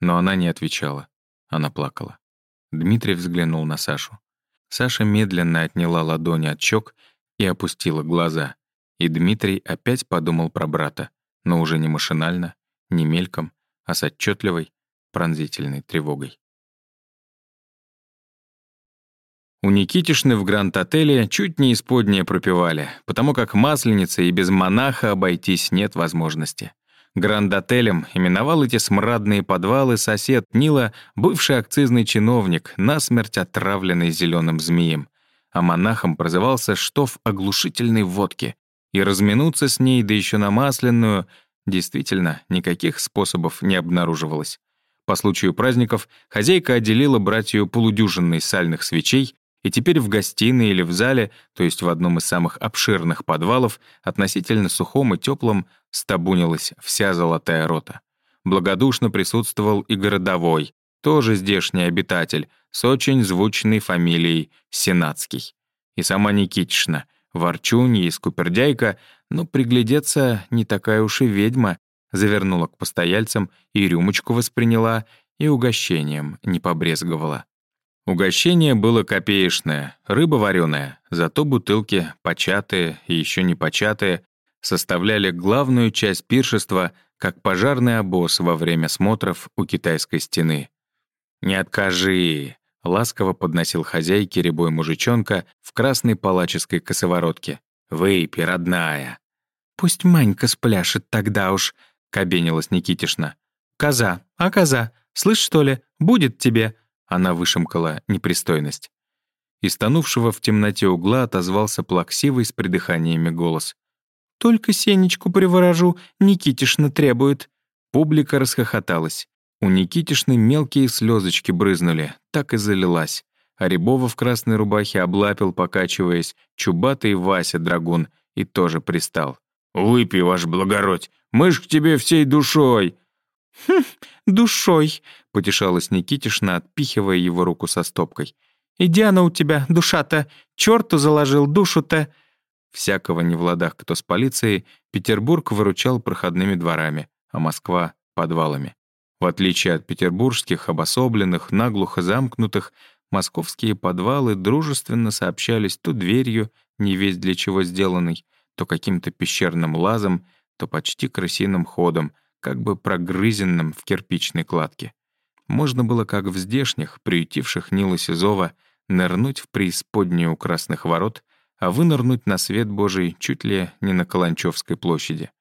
Но она не отвечала. Она плакала. Дмитрий взглянул на Сашу. Саша медленно отняла ладони от щек и опустила глаза. И Дмитрий опять подумал про брата, но уже не машинально, не мельком, а с отчетливой, пронзительной тревогой. У Никитишны в Гранд-отеле чуть не исподнее пропивали, потому как масленица и без монаха обойтись нет возможности. Гранд-отелем именовал эти смрадные подвалы сосед Нила, бывший акцизный чиновник, насмерть отравленный зеленым змеем. А монахом прозывался штоф оглушительной водки. И разминуться с ней, да еще на масляную, действительно, никаких способов не обнаруживалось. По случаю праздников хозяйка отделила братью полудюжинной сальных свечей, и теперь в гостиной или в зале, то есть в одном из самых обширных подвалов, относительно сухом и теплом, стабунилась вся золотая рота. Благодушно присутствовал и городовой, тоже здешний обитатель, с очень звучной фамилией Сенацкий. И сама Никитишна, ворчунья и скупердяйка, но приглядеться не такая уж и ведьма, завернула к постояльцам и рюмочку восприняла, и угощением не побрезговала. Угощение было копеечное, рыба вареная, зато бутылки, початые и еще не початые, составляли главную часть пиршества, как пожарный обоз во время смотров у китайской стены. «Не откажи!» — ласково подносил хозяйке рябой мужичонка в красной палаческой косоворотке. «Выпей, родная!» «Пусть Манька спляшет тогда уж», — кабенилась Никитишна. «Коза, а коза, слышь, что ли, будет тебе?» Она вышимкала непристойность. Из тонувшего в темноте угла отозвался плаксивый с придыханиями голос. «Только Сенечку приворожу, Никитишна требует». Публика расхохоталась. У Никитишны мелкие слезочки брызнули, так и залилась. А Рябова в красной рубахе облапил, покачиваясь, чубатый Вася Драгун и тоже пристал. «Выпей, ваш благородь, мы ж к тебе всей душой!» «Хм, душой», — потешалась Никитишна, отпихивая его руку со стопкой. «Иди она у тебя, душа-то, черту заложил душу-то». Всякого не в ладах кто с полицией, Петербург выручал проходными дворами, а Москва — подвалами. В отличие от петербургских, обособленных, наглухо замкнутых, московские подвалы дружественно сообщались то дверью, не весь для чего сделанной, то каким-то пещерным лазом, то почти крысиным ходом — как бы прогрызенным в кирпичной кладке. Можно было, как в здешних, приютивших Нила Сизова, нырнуть в преисподнюю у красных ворот, а вынырнуть на свет Божий чуть ли не на Каланчевской площади.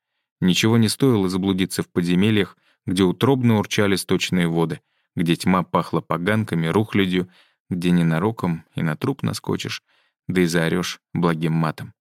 Ничего не стоило заблудиться в подземельях, где утробно урчали сточные воды, где тьма пахла поганками, рухлядью, где ненароком и на труп наскочишь, да и заорёшь благим матом.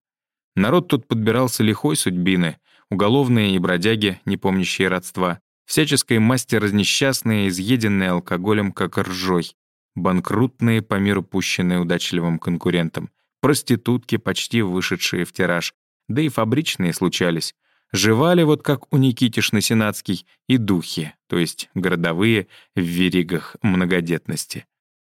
Народ тут подбирался лихой судьбины, уголовные и бродяги, не помнящие родства, всяческой масти разнесчастные, изъеденные алкоголем как ржой, банкрутные по миру пущенные удачливым конкурентам, проститутки, почти вышедшие в тираж, да и фабричные случались. Жевали вот как у Никитишны-Сенатский и духи, то есть городовые в веригах многодетности.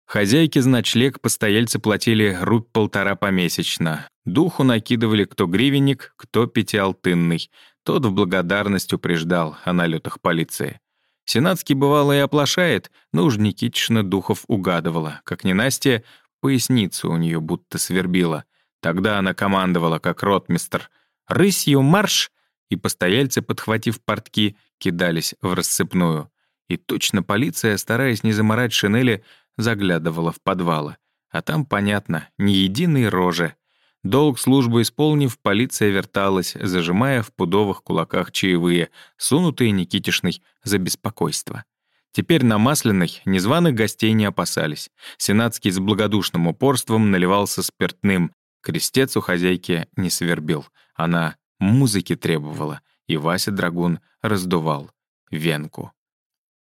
Хозяйки за ночлег постояльцы платили рубь полтора помесячно. Духу накидывали кто гривенник, кто пятиалтынный. Тот в благодарность упреждал о налетах полиции. Сенатский бывало и оплошает, но уж Никитична духов угадывала, как не Настя, поясницу у нее будто свербила. Тогда она командовала, как ротмистр, «Рысью марш!» и постояльцы, подхватив портки, кидались в рассыпную. И точно полиция, стараясь не заморать шинели, заглядывала в подвалы. А там, понятно, ни единой рожи. Долг службы исполнив, полиция верталась, зажимая в пудовых кулаках чаевые, сунутые Никитишной за беспокойство. Теперь на Масляной незваных гостей не опасались. Сенатский с благодушным упорством наливался спиртным. Крестец у хозяйки не свербил. Она музыки требовала, и Вася Драгун раздувал венку.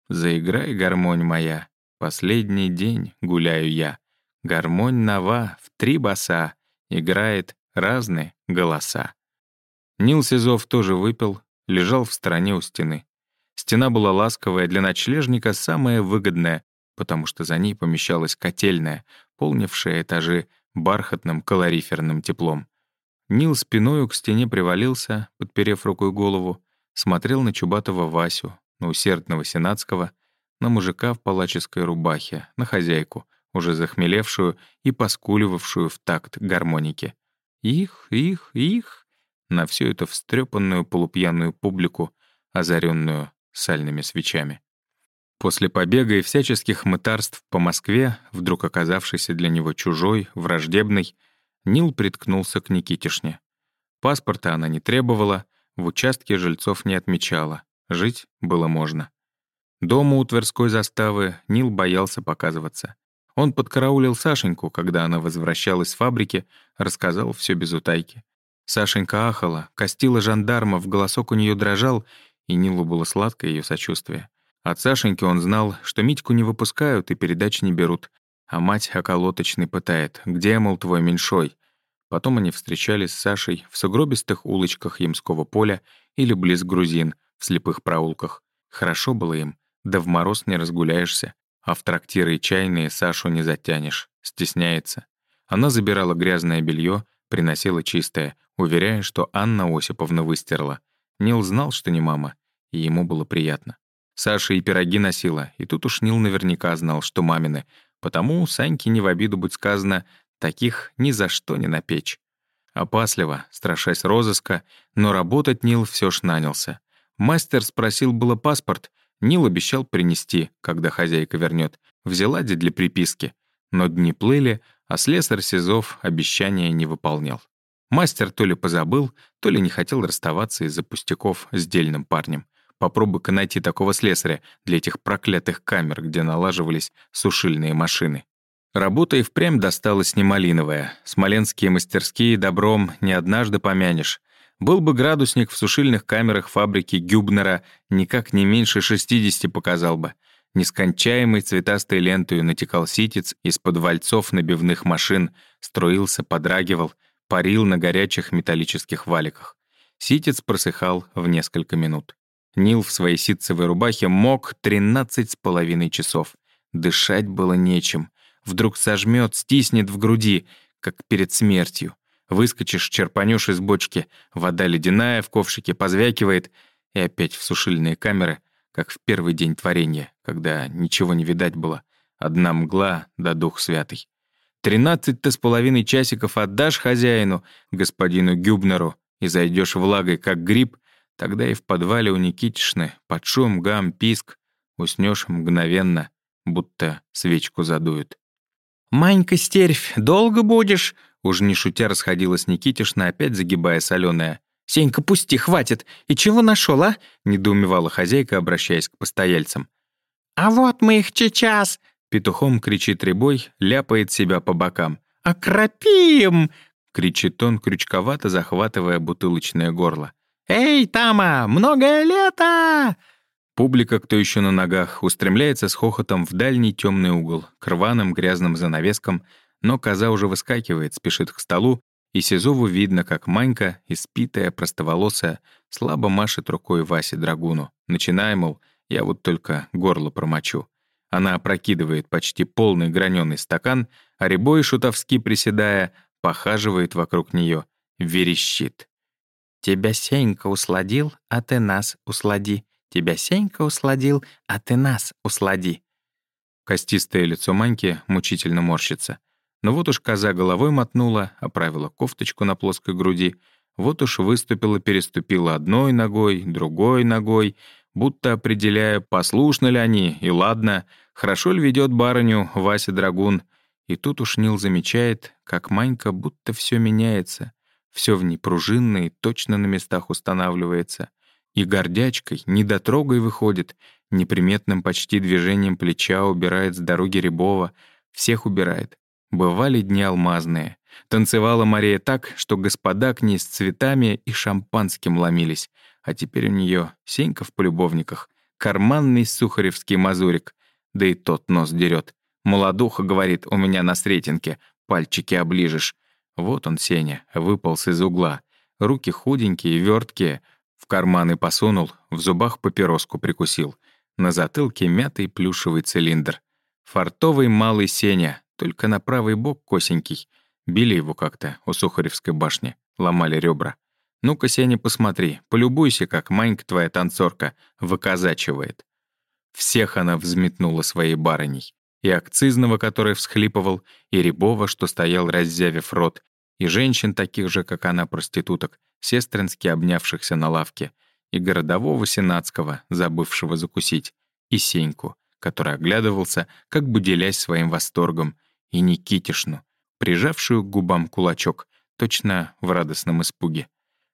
«Заиграй, гармонь моя, Последний день гуляю я. Гармонь нова в три баса. Играет разные голоса. Нил Сизов тоже выпил, лежал в стороне у стены. Стена была ласковая, для ночлежника самая выгодная, потому что за ней помещалась котельная, полнившая этажи бархатным калориферным теплом. Нил спиною к стене привалился, подперев рукой голову, смотрел на чубатого Васю, на усердного Сенатского — на мужика в палаческой рубахе, на хозяйку, уже захмелевшую и поскуливавшую в такт гармоники. Их, их, их, на всю эту встрепанную полупьяную публику, озаренную сальными свечами. После побега и всяческих мытарств по Москве, вдруг оказавшейся для него чужой, враждебной, Нил приткнулся к Никитишне. Паспорта она не требовала, в участке жильцов не отмечала, жить было можно. Дома у Тверской заставы Нил боялся показываться. Он подкараулил Сашеньку, когда она возвращалась с фабрики, рассказал все без утайки. Сашенька ахала, костила жандармов, голосок у нее дрожал, и Нилу было сладкое ее сочувствие. От Сашеньки он знал, что Митьку не выпускают и передач не берут, а мать околоточный пытает, где, мол, твой меньшой. Потом они встречались с Сашей в сугробистых улочках Ямского поля или близ грузин, в слепых проулках. Хорошо было им. Да в мороз не разгуляешься, а в трактиры и чайные Сашу не затянешь, стесняется. Она забирала грязное белье, приносила чистое, уверяя, что Анна Осиповна выстерла. Нил знал, что не мама, и ему было приятно. Саша и пироги носила, и тут уж Нил наверняка знал, что мамины, потому Саньке не в обиду быть сказано, таких ни за что не напечь. Опасливо, страшась розыска, но работать Нил все ж нанялся. Мастер спросил было паспорт, Нил обещал принести, когда хозяйка вернет, в Зеладе для приписки. Но дни плыли, а слесарь Сизов обещания не выполнял. Мастер то ли позабыл, то ли не хотел расставаться из-за пустяков с дельным парнем. Попробуй-ка найти такого слесаря для этих проклятых камер, где налаживались сушильные машины. Работа и впрямь досталась не малиновая. Смоленские мастерские добром не однажды помянешь. Был бы градусник в сушильных камерах фабрики Гюбнера, никак не меньше 60 показал бы. Нескончаемой цветастой лентой натекал ситец из-под вальцов набивных машин, струился, подрагивал, парил на горячих металлических валиках. Ситец просыхал в несколько минут. Нил в своей ситцевой рубахе мог 13 с половиной часов. Дышать было нечем. Вдруг сожмет, стиснет в груди, как перед смертью. Выскочишь, черпанешь из бочки, вода ледяная в ковшике позвякивает, и опять в сушильные камеры, как в первый день творения, когда ничего не видать было. Одна мгла да дух святый. Тринадцать-то с половиной часиков отдашь хозяину, господину Гюбнеру, и зайдешь влагой, как гриб, тогда и в подвале у Никитишны под шум, гам, писк уснешь мгновенно, будто свечку задуют. «Манька, стервь, долго будешь?» Уж не шутя расходилась Никитишна, опять загибая соленая. «Сенька, пусти, хватит! И чего нашел, а?» — недоумевала хозяйка, обращаясь к постояльцам. «А вот мы их сейчас!» — петухом кричит Рябой, ляпает себя по бокам. «Окропим!» — кричит он, крючковато захватывая бутылочное горло. «Эй, Тама, многое лето!» Публика, кто еще на ногах, устремляется с хохотом в дальний темный угол, к рваным грязным занавескам, но коза уже выскакивает, спешит к столу, и Сизову видно, как Манька, испитая, простоволосая, слабо машет рукой Васе Драгуну. Начиная, мол, я вот только горло промочу. Она опрокидывает почти полный граненый стакан, а Рябой, шутовски приседая, похаживает вокруг нее, верещит. «Тебя Сенька усладил, а ты нас услади. Тебя Сенька усладил, а ты нас услади». Костистое лицо Маньки мучительно морщится. Но вот уж коза головой мотнула, оправила кофточку на плоской груди, вот уж выступила, переступила одной ногой, другой ногой, будто определяя, послушны ли они, и ладно, хорошо ли ведет барыню Вася Драгун. И тут уж Нил замечает, как Манька будто все меняется, все в ней пружинно точно на местах устанавливается. И гордячкой, недотрогой выходит, неприметным почти движением плеча убирает с дороги Рябова, всех убирает. Бывали дни алмазные. Танцевала Мария так, что господа к ней с цветами и шампанским ломились. А теперь у нее Сенька в полюбовниках, карманный сухаревский мазурик. Да и тот нос дерет. Молодуха, говорит, у меня на сретенке, пальчики оближешь. Вот он, Сеня, выполз из угла. Руки худенькие, верткие, в карманы посунул, в зубах папироску прикусил. На затылке мятый плюшевый цилиндр. Фартовый малый Сеня, только на правый бок косенький. Били его как-то у Сухаревской башни, ломали ребра. Ну-ка, Сеня, посмотри, полюбуйся, как Манька твоя танцорка выказачивает. Всех она взметнула своей барыней. И акцизного, который всхлипывал, и Рябова, что стоял, раззявив рот, и женщин таких же, как она, проституток, сестрински обнявшихся на лавке, и городового сенатского, забывшего закусить, и Сеньку, который оглядывался, как бы делясь своим восторгом, и Никитишну, прижавшую к губам кулачок, точно в радостном испуге.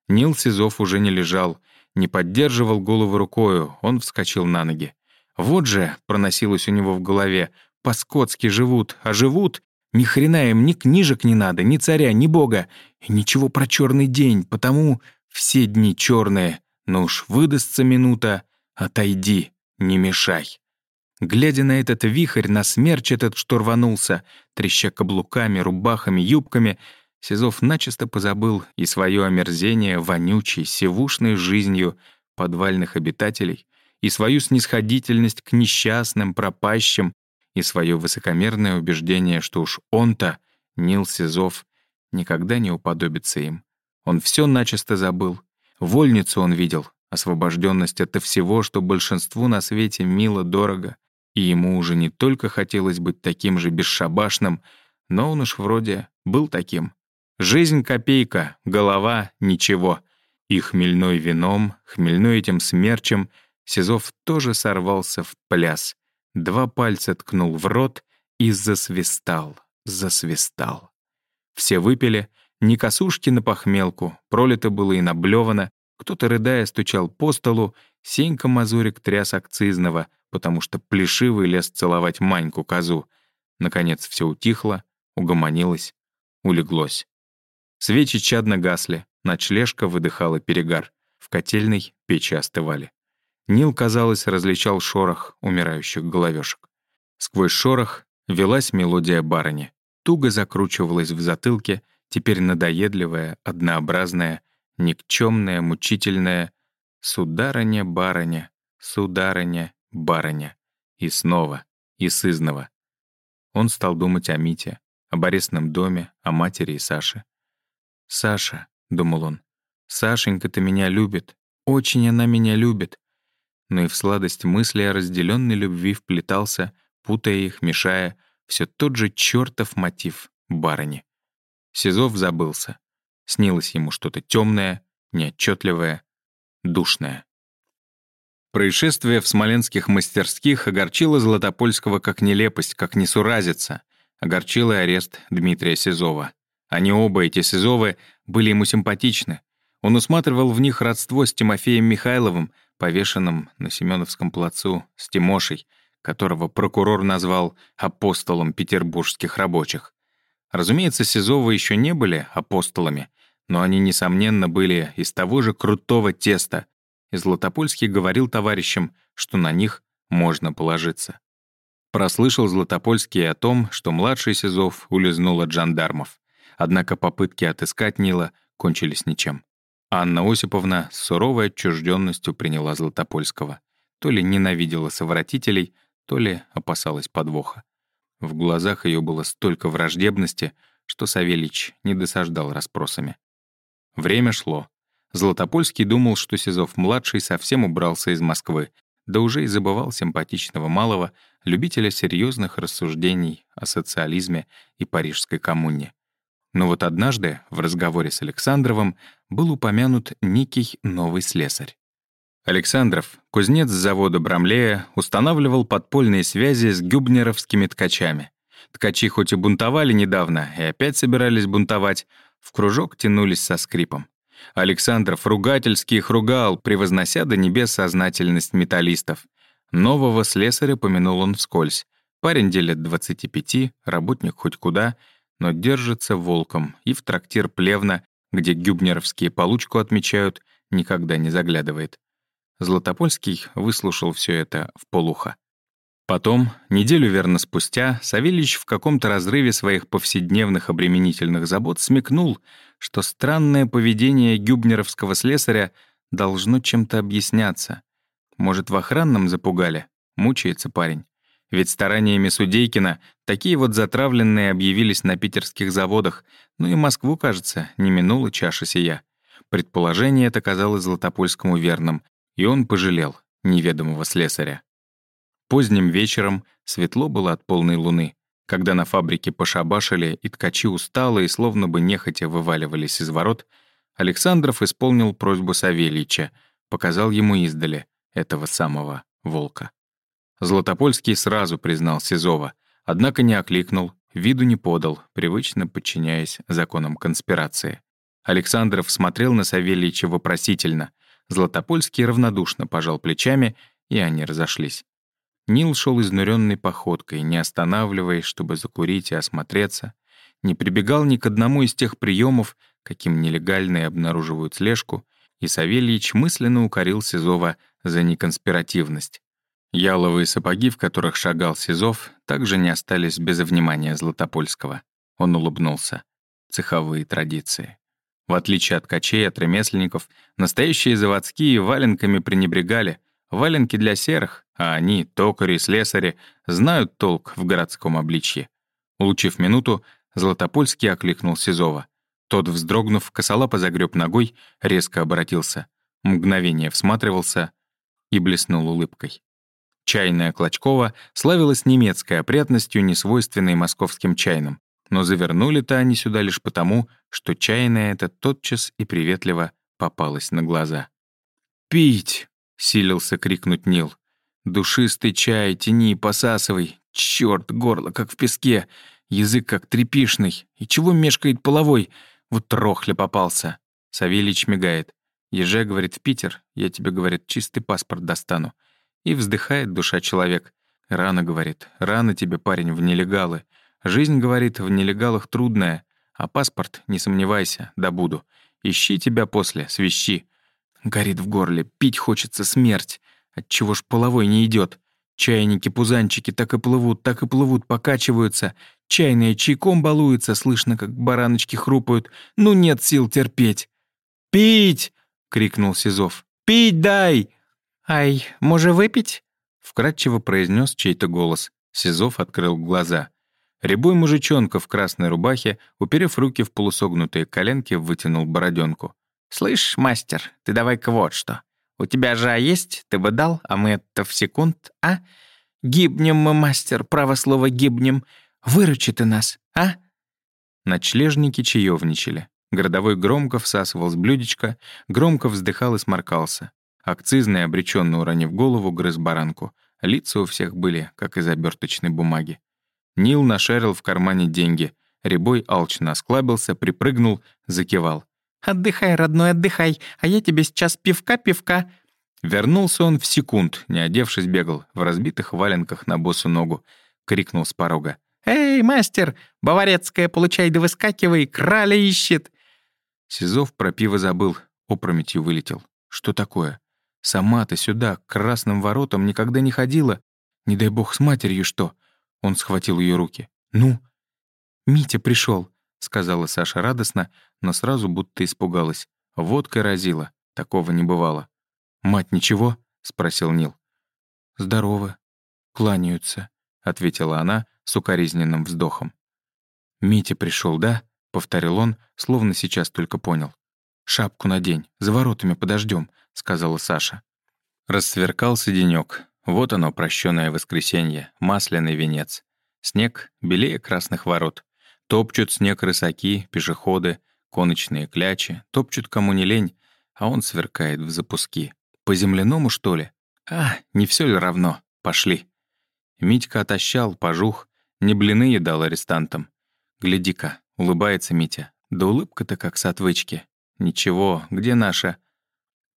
Нил Сизов уже не лежал, не поддерживал голову рукою, он вскочил на ноги. Вот же, проносилось у него в голове, по-скотски живут, а живут, ни хрена им ни книжек не надо, ни царя, ни бога, и ничего про черный день, потому все дни черные, но уж выдастся минута, отойди, не мешай. Глядя на этот вихрь, на смерч этот, что рванулся, треща каблуками, рубахами, юбками, Сизов начисто позабыл и свое омерзение вонючей, севушной жизнью подвальных обитателей, и свою снисходительность к несчастным, пропащим, и свое высокомерное убеждение, что уж он-то, Нил Сизов, никогда не уподобится им. Он все начисто забыл. Вольницу он видел, освобожденность от всего, что большинству на свете мило, дорого, и ему уже не только хотелось быть таким же бесшабашным, но он уж вроде был таким. Жизнь — копейка, голова — ничего. И хмельной вином, хмельной этим смерчем Сизов тоже сорвался в пляс. Два пальца ткнул в рот и засвистал, засвистал. Все выпили, не косушки на похмелку, пролито было и наблевано, кто-то, рыдая, стучал по столу, Сенька Мазурик тряс акцизного — потому что плешивый лез целовать Маньку-козу. Наконец все утихло, угомонилось, улеглось. Свечи чадно гасли, ночлежка выдыхала перегар. В котельной печи остывали. Нил, казалось, различал шорох умирающих головешек. Сквозь шорох велась мелодия барыни. Туго закручивалась в затылке, теперь надоедливая, однообразная, никчемная, мучительная «Сударыня-барыня, сударыня, барыня. И снова, и сызнова. Он стал думать о Мите, о Борисном доме, о матери и Саше. «Саша», — думал он, — «Сашенька-то меня любит, очень она меня любит». Но и в сладость мысли о разделенной любви вплетался, путая их, мешая, все тот же чертов мотив барыни. Сизов забылся. Снилось ему что-то темное, неотчетливое, душное. Происшествие в смоленских мастерских огорчило Златопольского как нелепость, как несуразица. Огорчил и арест Дмитрия Сизова. Они оба, эти Сизовы, были ему симпатичны. Он усматривал в них родство с Тимофеем Михайловым, повешенным на Семеновском плацу, с Тимошей, которого прокурор назвал апостолом петербургских рабочих. Разумеется, Сизовы еще не были апостолами, но они, несомненно, были из того же крутого теста, и Златопольский говорил товарищам, что на них можно положиться. Прослышал Златопольский о том, что младший Сизов улизнул от жандармов. Однако попытки отыскать Нила кончились ничем. Анна Осиповна с суровой отчужденностью приняла Златопольского. То ли ненавидела совратителей, то ли опасалась подвоха. В глазах ее было столько враждебности, что Савельич не досаждал расспросами. Время шло. Златопольский думал, что Сизов-младший совсем убрался из Москвы, да уже и забывал симпатичного малого, любителя серьезных рассуждений о социализме и парижской коммуне. Но вот однажды в разговоре с Александровым был упомянут некий новый слесарь. Александров, кузнец завода Брамлея, устанавливал подпольные связи с гюбнеровскими ткачами. Ткачи хоть и бунтовали недавно и опять собирались бунтовать, в кружок тянулись со скрипом. Александров ругательски их ругал, превознося до небес сознательность металлистов. Нового слесаря помянул он вскользь. Парень делит 25, работник хоть куда, но держится волком и в трактир Плевна, где гюбнеровские получку отмечают, никогда не заглядывает. Златопольский выслушал все это в полухо. Потом, неделю верно спустя, Савельич в каком-то разрыве своих повседневных обременительных забот смекнул, что странное поведение гюбнеровского слесаря должно чем-то объясняться. Может, в охранном запугали? Мучается парень. Ведь стараниями Судейкина такие вот затравленные объявились на питерских заводах, ну и Москву, кажется, не минула чаша сия. Предположение это казалось Златопольскому верным, и он пожалел неведомого слесаря. Поздним вечером светло было от полной луны, когда на фабрике пошабашили и ткачи усталые, словно бы нехотя вываливались из ворот, Александров исполнил просьбу Савельича, показал ему издали этого самого волка. Златопольский сразу признал Сизова, однако не окликнул, виду не подал, привычно подчиняясь законам конспирации. Александров смотрел на Савельича вопросительно, Златопольский равнодушно пожал плечами, и они разошлись. Нил шел изнуренной походкой, не останавливаясь, чтобы закурить и осмотреться, не прибегал ни к одному из тех приемов, каким нелегальные обнаруживают слежку, и Савельич мысленно укорил Сизова за неконспиративность. Яловые сапоги, в которых шагал Сизов, также не остались без внимания Златопольского. Он улыбнулся. Цеховые традиции. В отличие от качей, от ремесленников, настоящие заводские валенками пренебрегали. Валенки для серых, а они, токари слесари, знают толк в городском обличье. Улучив минуту, Златопольский окликнул Сизова. Тот, вздрогнув, косолапо загреб ногой, резко обратился. Мгновение всматривался и блеснул улыбкой. Чайная Клочкова славилась немецкой опрятностью, несвойственной московским чайным но завернули-то они сюда лишь потому, что чайная эта тотчас и приветливо попалась на глаза. «Пить!» — силился крикнуть Нил. «Душистый чай, тяни, посасывай. Чёрт, горло как в песке, язык как трепишный. И чего мешкает половой? Вот трохля попался». Савельич мигает. «Езжай, — говорит, — в Питер, я тебе, — говорит, — чистый паспорт достану». И вздыхает душа человек. «Рано, — говорит, — рано тебе, парень, в нелегалы. Жизнь, говорит, в нелегалах трудная, а паспорт, не сомневайся, добуду. Ищи тебя после, свищи. Горит в горле, пить хочется смерть. Отчего ж половой не идет? Чайники, пузанчики так и плывут, так и плывут, покачиваются. Чайные чайком балуются, слышно, как бараночки хрупают. Ну нет сил терпеть. «Пить!» — крикнул Сизов. «Пить дай!» «Ай, может, выпить?» — вкратчиво произнес чей-то голос. Сизов открыл глаза. Рябой мужичонка в красной рубахе, уперев руки в полусогнутые коленки, вытянул бороденку. «Слышь, мастер, ты давай-ка вот что. У тебя же есть, ты бы дал, а мы это в секунд, а? Гибнем мы, мастер, право слово гибнем. Выручи ты нас, а?» Ночлежники чаевничали. Городовой громко всасывал с блюдечка, громко вздыхал и сморкался. Акцизный, обреченно уронив голову, грыз баранку. Лица у всех были, как из оберточной бумаги. Нил нашарил в кармане деньги. Рябой алчно осклабился, припрыгнул, закивал. «Отдыхай, родной, отдыхай, а я тебе сейчас пивка-пивка». Вернулся он в секунд, не одевшись бегал, в разбитых валенках на босу ногу. Крикнул с порога. «Эй, мастер, баварецкая, получай да выскакивай, краля ищет!» Сизов про пиво забыл, опрометью вылетел. «Что такое? Сама ты сюда, к красным воротам, никогда не ходила? Не дай бог с матерью что?» Он схватил ее руки. «Ну?» «Митя пришел, сказала Саша радостно, но сразу будто испугалась. Водка разила, такого не бывало. «Мать ничего?» — спросил Нил. «Здорово. Кланяются», — ответила она с укоризненным вздохом. «Митя пришел, да?» — повторил он, словно сейчас только понял. «Шапку надень, за воротами подождем, сказала Саша. Рассверкался денёк. Вот оно, прощенное воскресенье, масляный венец. Снег белее красных ворот. Топчут снег рысаки, пешеходы, коночные клячи, топчут кому не лень, а он сверкает в запуски. По земляному, что ли? А, не все ли равно? Пошли. Митька отощал, пожух, не блины едал арестантам. Гляди-ка, улыбается Митя. Да улыбка-то как с отвычки. Ничего, где наша?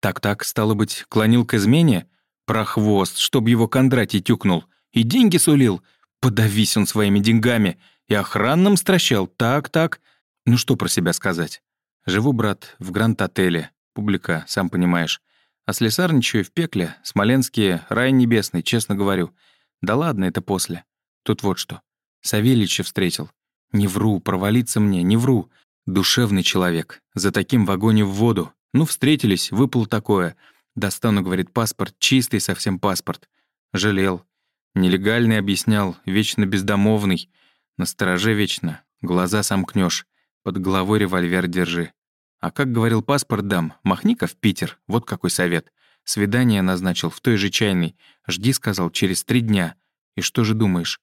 Так-так, стало быть, клонил к измене? Прохвост, чтоб его Кондратий тюкнул. И деньги сулил. Подавись он своими деньгами. И охранным стращал. Так-так. Ну что про себя сказать? Живу, брат, в Гранд-отеле. Публика, сам понимаешь. А слесарничаю в пекле, смоленские, рай небесный, честно говорю. Да ладно, это после. Тут вот что. Савельича встретил. Не вру, провалиться мне, не вру. Душевный человек. За таким в вагоне в воду. Ну, встретились, выпал такое. Достану, говорит, паспорт, чистый совсем паспорт. Жалел. Нелегальный объяснял, вечно бездомовный. На стороже вечно. Глаза сомкнешь. Под головой револьвер держи. А как говорил паспорт дам, махни-ка в Питер, вот какой совет. Свидание назначил в той же чайной. Жди, сказал, через три дня. И что же думаешь?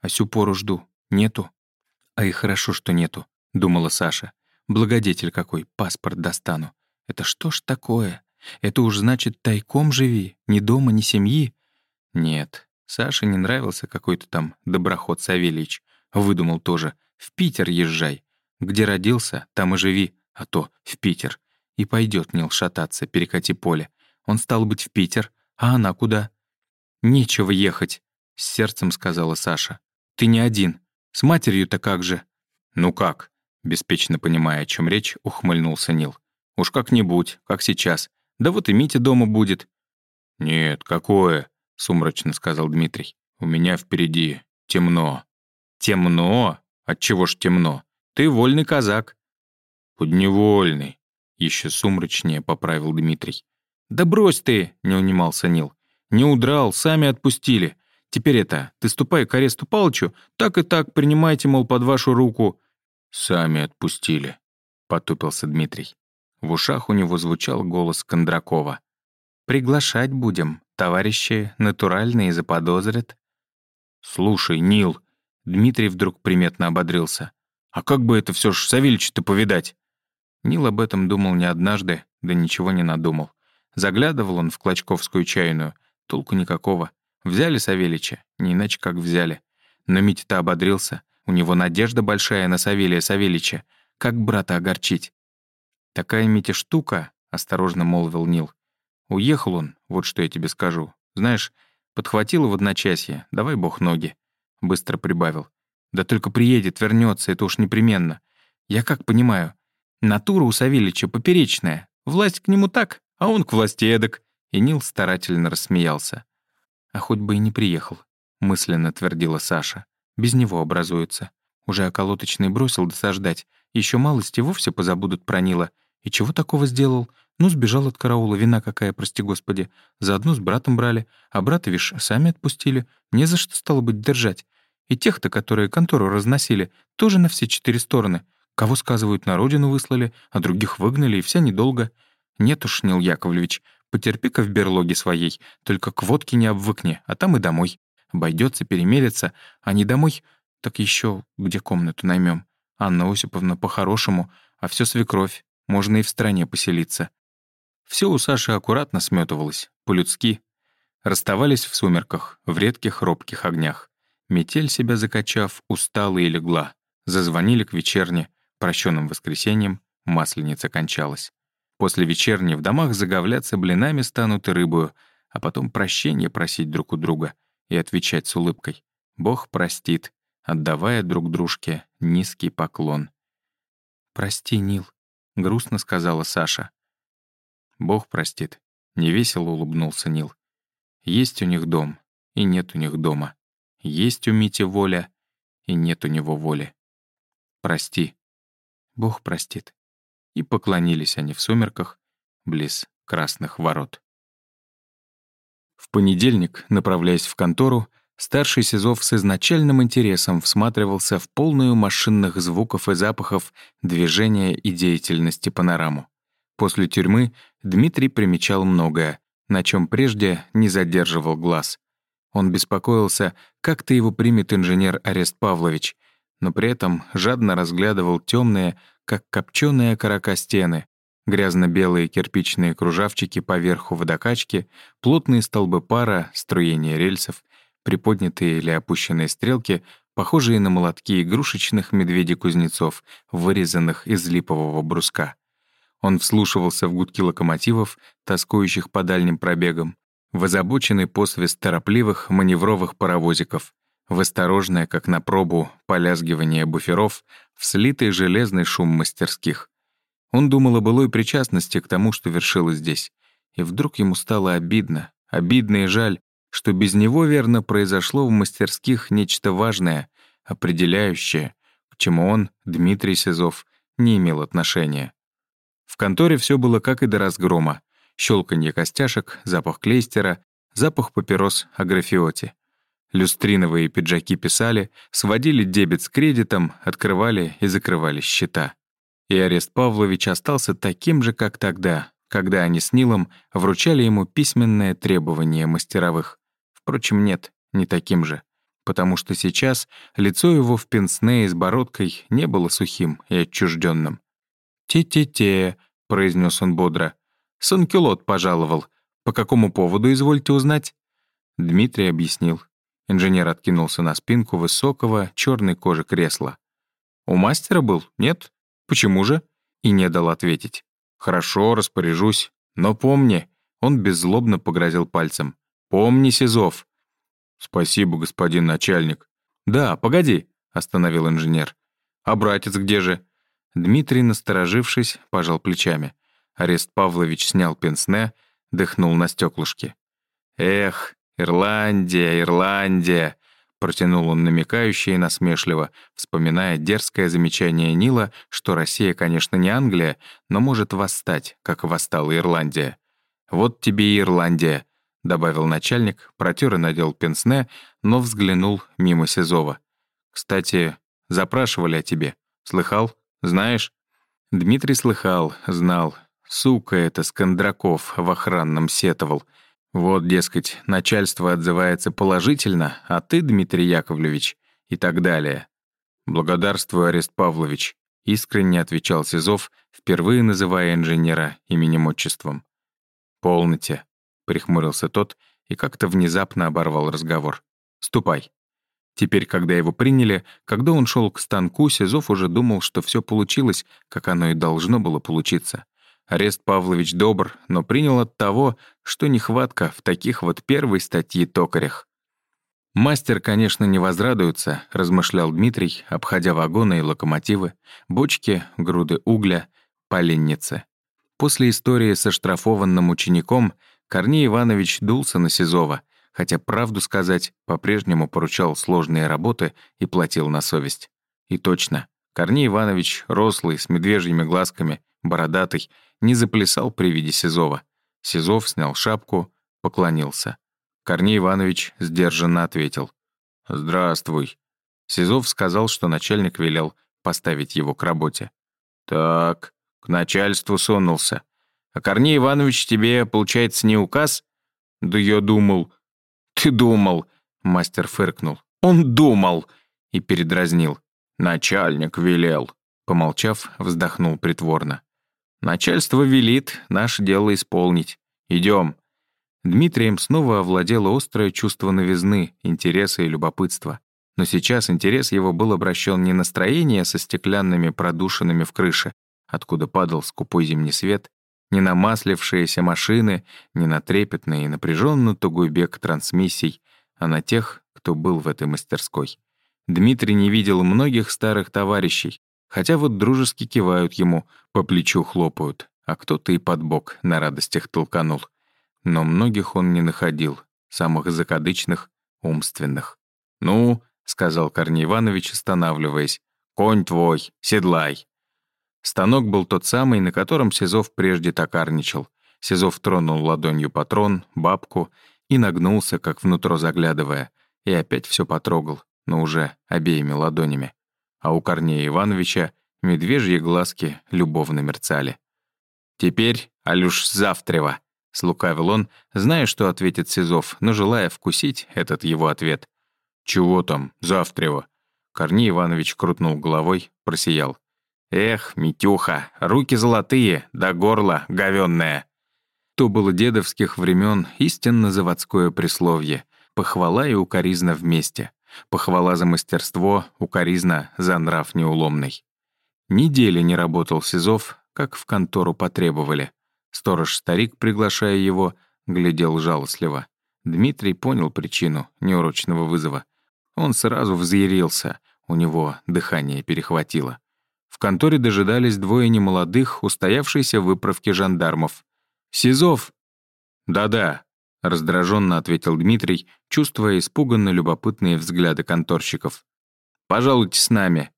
А сю пору жду. Нету. А и хорошо, что нету, думала Саша. Благодетель какой, паспорт достану. Это что ж такое? Это уж значит тайком живи, ни дома, ни семьи? Нет, Саше не нравился какой-то там доброход Савельич. Выдумал тоже. В Питер езжай. Где родился, там и живи а то в Питер. И пойдет Нил шататься, перекати поле. Он стал быть в Питер, а она куда? «Нечего ехать», — с сердцем сказала Саша. «Ты не один. С матерью-то как же?» «Ну как?» — беспечно понимая, о чем речь, ухмыльнулся Нил. «Уж как-нибудь, как сейчас. Да вот и Митя дома будет». «Нет, какое?» — сумрачно сказал Дмитрий. «У меня впереди темно». «Темно? Отчего ж темно? Ты вольный казак. «Подневольный», — еще сумрачнее поправил Дмитрий. «Да брось ты!» — не унимался Нил. «Не удрал, сами отпустили. Теперь это, ты ступай к аресту Палычу, так и так принимайте, мол, под вашу руку». «Сами отпустили», — потупился Дмитрий. В ушах у него звучал голос Кондракова. «Приглашать будем. Товарищи натуральные заподозрят». «Слушай, Нил», — Дмитрий вдруг приметно ободрился. «А как бы это все ж Савельич-то повидать?» Нил об этом думал не однажды, да ничего не надумал. Заглядывал он в Клочковскую чайную. Толку никакого. Взяли Савелича, не иначе как взяли. Но Митя-то ободрился. У него надежда большая на Савелия Савельича. Как брата огорчить? «Такая, Митя, штука», — осторожно молвил Нил. «Уехал он, вот что я тебе скажу. Знаешь, подхватил в одночасье, давай бог ноги». Быстро прибавил. «Да только приедет, вернется, это уж непременно. Я как понимаю, Натура у Савельича поперечная. Власть к нему так, а он к власти эдак. И Нил старательно рассмеялся. «А хоть бы и не приехал», — мысленно твердила Саша. «Без него образуется. Уже околоточный бросил досаждать. Еще малости вовсе позабудут про Нила. И чего такого сделал? Ну, сбежал от караула, вина какая, прости господи. Заодно с братом брали, а брата, вишь, сами отпустили. Не за что стало быть держать. И тех-то, которые контору разносили, тоже на все четыре стороны. Кого, сказывают, на родину выслали, а других выгнали, и вся недолго. Нет уж, Нил Яковлевич, потерпи-ка в берлоге своей, только к водке не обвыкни, а там и домой. Обойдется, перемелется, а не домой, так еще где комнату наймем. Анна Осиповна по-хорошему, а все свекровь, можно и в стране поселиться. Все у Саши аккуратно сметывалось, по-людски. Расставались в сумерках, в редких робких огнях. Метель себя закачав, устала и легла. Зазвонили к вечерне, прощенным воскресеньем, масленица кончалась. После вечерни в домах заговляться блинами станут и рыбою, а потом прощения просить друг у друга и отвечать с улыбкой. Бог простит, отдавая друг дружке низкий поклон. «Прости, Нил», — грустно сказала Саша. «Бог простит», — невесело улыбнулся Нил. «Есть у них дом, и нет у них дома. Есть у Мити воля, и нет у него воли. Прости. Бог простит». И поклонились они в сумерках близ красных ворот. В понедельник, направляясь в контору, Старший Сизов с изначальным интересом всматривался в полную машинных звуков и запахов движения и деятельности панораму. После тюрьмы Дмитрий примечал многое, на чем прежде не задерживал глаз. Он беспокоился, как-то его примет инженер Арест Павлович, но при этом жадно разглядывал темные, как копченые окорока стены, грязно-белые кирпичные кружавчики поверху водокачки, плотные столбы пара, струение рельсов — приподнятые или опущенные стрелки, похожие на молотки игрушечных медведей-кузнецов, вырезанных из липового бруска. Он вслушивался в гудки локомотивов, тоскующих по дальним пробегам, в озабоченный посвист торопливых маневровых паровозиков, в осторожное, как на пробу, полязгивание буферов, в слитый железный шум мастерских. Он думал о былой причастности к тому, что вершилось здесь. И вдруг ему стало обидно, обидно и жаль, что без него, верно, произошло в мастерских нечто важное, определяющее, к чему он, Дмитрий Сизов, не имел отношения. В конторе все было как и до разгрома. Щелканье костяшек, запах клейстера, запах папирос о графиоте. Люстриновые пиджаки писали, сводили дебет с кредитом, открывали и закрывали счета. И Арест Павлович остался таким же, как тогда, когда они с Нилом вручали ему письменное требование мастеровых. Впрочем, нет, не таким же. Потому что сейчас лицо его в пенсне с бородкой не было сухим и отчужденным. «Те-те-те», — произнес он бодро. «Санкюлот пожаловал. По какому поводу, извольте узнать?» Дмитрий объяснил. Инженер откинулся на спинку высокого, черной кожи кресла. «У мастера был? Нет? Почему же?» И не дал ответить. «Хорошо, распоряжусь. Но помни...» Он беззлобно погрозил пальцем. Помни, Сизов». «Спасибо, господин начальник». «Да, погоди», — остановил инженер. «А братец где же?» Дмитрий, насторожившись, пожал плечами. Арест Павлович снял пенсне, дыхнул на стеклышки. «Эх, Ирландия, Ирландия!» Протянул он намекающе и насмешливо, вспоминая дерзкое замечание Нила, что Россия, конечно, не Англия, но может восстать, как восстала Ирландия. «Вот тебе и Ирландия. — добавил начальник, протер и надел пенсне, но взглянул мимо Сизова. «Кстати, запрашивали о тебе. Слыхал? Знаешь?» Дмитрий слыхал, знал. Сука это Скандраков в охранном сетовал. Вот, дескать, начальство отзывается положительно, а ты, Дмитрий Яковлевич, и так далее. «Благодарствую, Арест Павлович», — искренне отвечал Сизов, впервые называя инженера именем-отчеством. «Полноте», — прихмурился тот и как-то внезапно оборвал разговор. «Ступай». Теперь, когда его приняли, когда он шел к станку, Сизов уже думал, что все получилось, как оно и должно было получиться. Арест Павлович добр, но принял от того, что нехватка в таких вот первой статьи токарях. «Мастер, конечно, не возрадуется», — размышлял Дмитрий, обходя вагоны и локомотивы, бочки, груды угля, поленницы. После истории со штрафованным учеником — Корней Иванович дулся на Сизова, хотя, правду сказать, по-прежнему поручал сложные работы и платил на совесть. И точно, Корней Иванович, рослый, с медвежьими глазками, бородатый, не заплясал при виде Сизова. Сизов снял шапку, поклонился. Корней Иванович сдержанно ответил. «Здравствуй». Сизов сказал, что начальник велел поставить его к работе. «Так, к начальству сунулся. А Корней Иванович тебе, получается, не указ? Да я думал. Ты думал, мастер фыркнул. Он думал и передразнил. Начальник велел. Помолчав, вздохнул притворно. Начальство велит, наше дело исполнить. Идем. Дмитрием снова овладело острое чувство новизны, интереса и любопытства. Но сейчас интерес его был обращен не на строение со стеклянными продушинами в крыше, откуда падал скупой зимний свет, не на маслившиеся машины, не на трепетный и напряженно тугой бег трансмиссий, а на тех, кто был в этой мастерской. Дмитрий не видел многих старых товарищей, хотя вот дружески кивают ему, по плечу хлопают, а кто-то и под бок на радостях толканул. Но многих он не находил, самых закадычных, умственных. «Ну», — сказал Корней Иванович, останавливаясь, «конь твой, седлай». Станок был тот самый, на котором Сизов прежде токарничал. Сизов тронул ладонью патрон, бабку и нагнулся, как внутрь заглядывая, и опять все потрогал, но уже обеими ладонями. А у Корнея Ивановича медвежьи глазки любовно мерцали. «Теперь, Алюш, завтрева», — слукавил он, зная, что ответит Сизов, но желая вкусить этот его ответ. «Чего там, завтрева?» Корней Иванович крутнул головой, просиял. «Эх, Митюха, руки золотые, да горло говённое!» То было дедовских времен истинно заводское присловие. Похвала и укоризна вместе. Похвала за мастерство, укоризна за нрав неуломный. Недели не работал Сизов, как в контору потребовали. Сторож-старик, приглашая его, глядел жалостливо. Дмитрий понял причину неурочного вызова. Он сразу взъярился, у него дыхание перехватило. В конторе дожидались двое немолодых, устоявшиеся выправки жандармов. «Сизов!» «Да-да», — раздраженно ответил Дмитрий, чувствуя испуганно любопытные взгляды конторщиков. «Пожалуйте с нами».